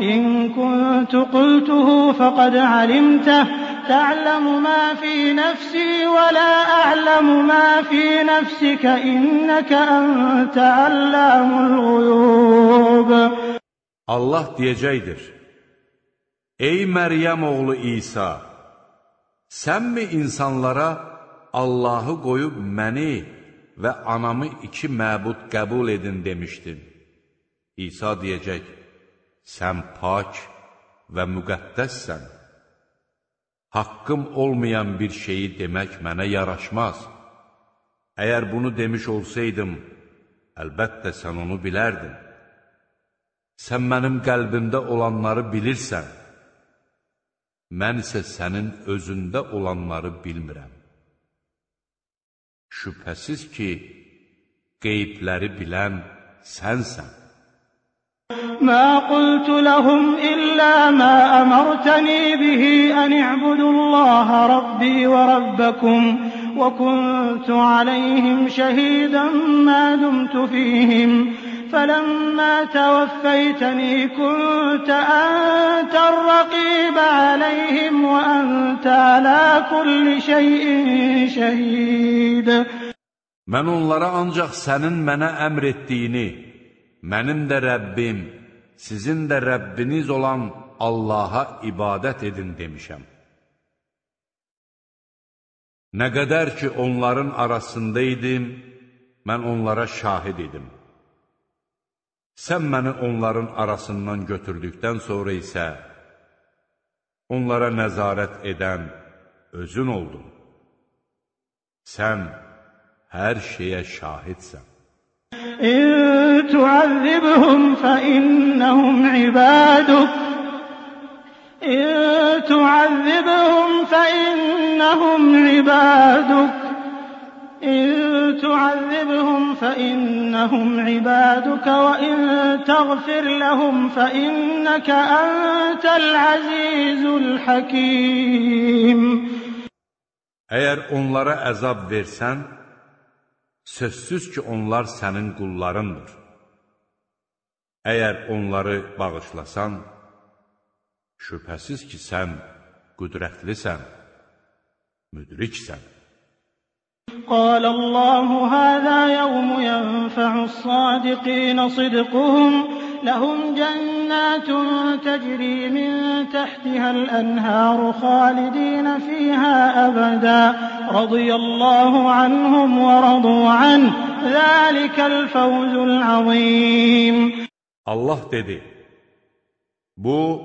Speaker 3: إن كنت قلته فقد علمته تعلم ما في نفسي ولا أعلم ما في نفسك إنك أنت علام الغيوب
Speaker 1: Allah deyəcəkdir, Ey Məryəm oğlu İsa, sənmi insanlara Allahı qoyub məni və anamı iki məbud qəbul edin demişdin? İsa deyəcək, sən pak və müqəddəssən. Haqqım olmayan bir şeyi demək mənə yaraşmaz. Əgər bunu demiş olsaydım, əlbəttə sən onu bilərdin. Sən mənim qəlbimdə olanları bilirsən. Mən isə sənin özündə olanları bilmirəm. Şübhəsiz ki, qeybləri bilən sənsən.
Speaker 3: ما قلت لهم إلا ما أمرتني به أن اعبدوا الله ربي وربكم وكنت عليهم شهيدا ما دمت فيهم فلما توفيتني كنت أنت الرقيب عليهم وأنت على كل شيء شهيد
Speaker 1: من onlara ancaq سنن mənə əmr etdiyini, mənim də Rəbbim sizin də Rəbbiniz olan Allaha ibadət edin demişəm. Nə qədər ki, onların arasında idim, mən onlara şahid idim. Sən məni onların arasından götürdükdən sonra isə onlara nəzarət edən özün oldun. Sən hər şeyə şahidsən.
Speaker 3: إن تعذبهم فإنهم عبادك إن تعذبهم فإنهم عبادك إن تعذبهم فإنهم عبادك وإن تغفر لهم فإنك أنت العزيز الحكيم
Speaker 1: Əgər onlara əzab versən, Sözsüz ki, onlar sənin qullarındır. Əgər onları bağışlasan, şübhəsiz ki, sən qüdrətlisən, müdriksən.
Speaker 3: قال الله هذا يوم ينفع الصادقين صدقهم لهم جنات تجري من تحتها الأنهار خالدين فيها أبدا رضي الله عنهم ورضوا عنه ذلك الفوز العظيم
Speaker 1: Allah dedi Bu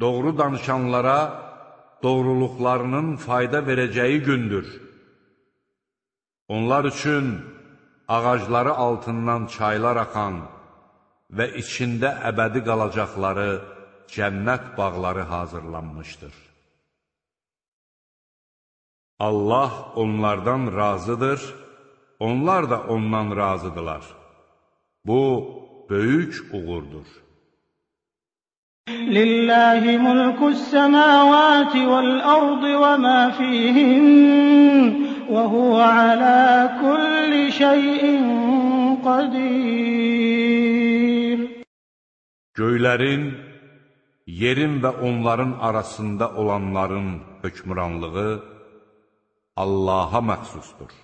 Speaker 1: doğru danışanlara doğruluklarının fayda vereceği gündür. Onlar için ağacları altından çaylar akan və içində əbədi qalacaqları cənnət bağları hazırlanmışdır. Allah onlardan razıdır, onlar da ondan razıdırlar. Bu, böyük uğurdur.
Speaker 3: Lillahi mulkus semavati vel ardı ve ma fihin və huvə alə kulli şeyin qadir
Speaker 1: Göylərin, yerin və onların arasında olanların hökmranlığı Allaha
Speaker 3: məxsusdur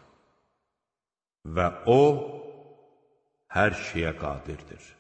Speaker 3: və O hər şeyə qadirdir.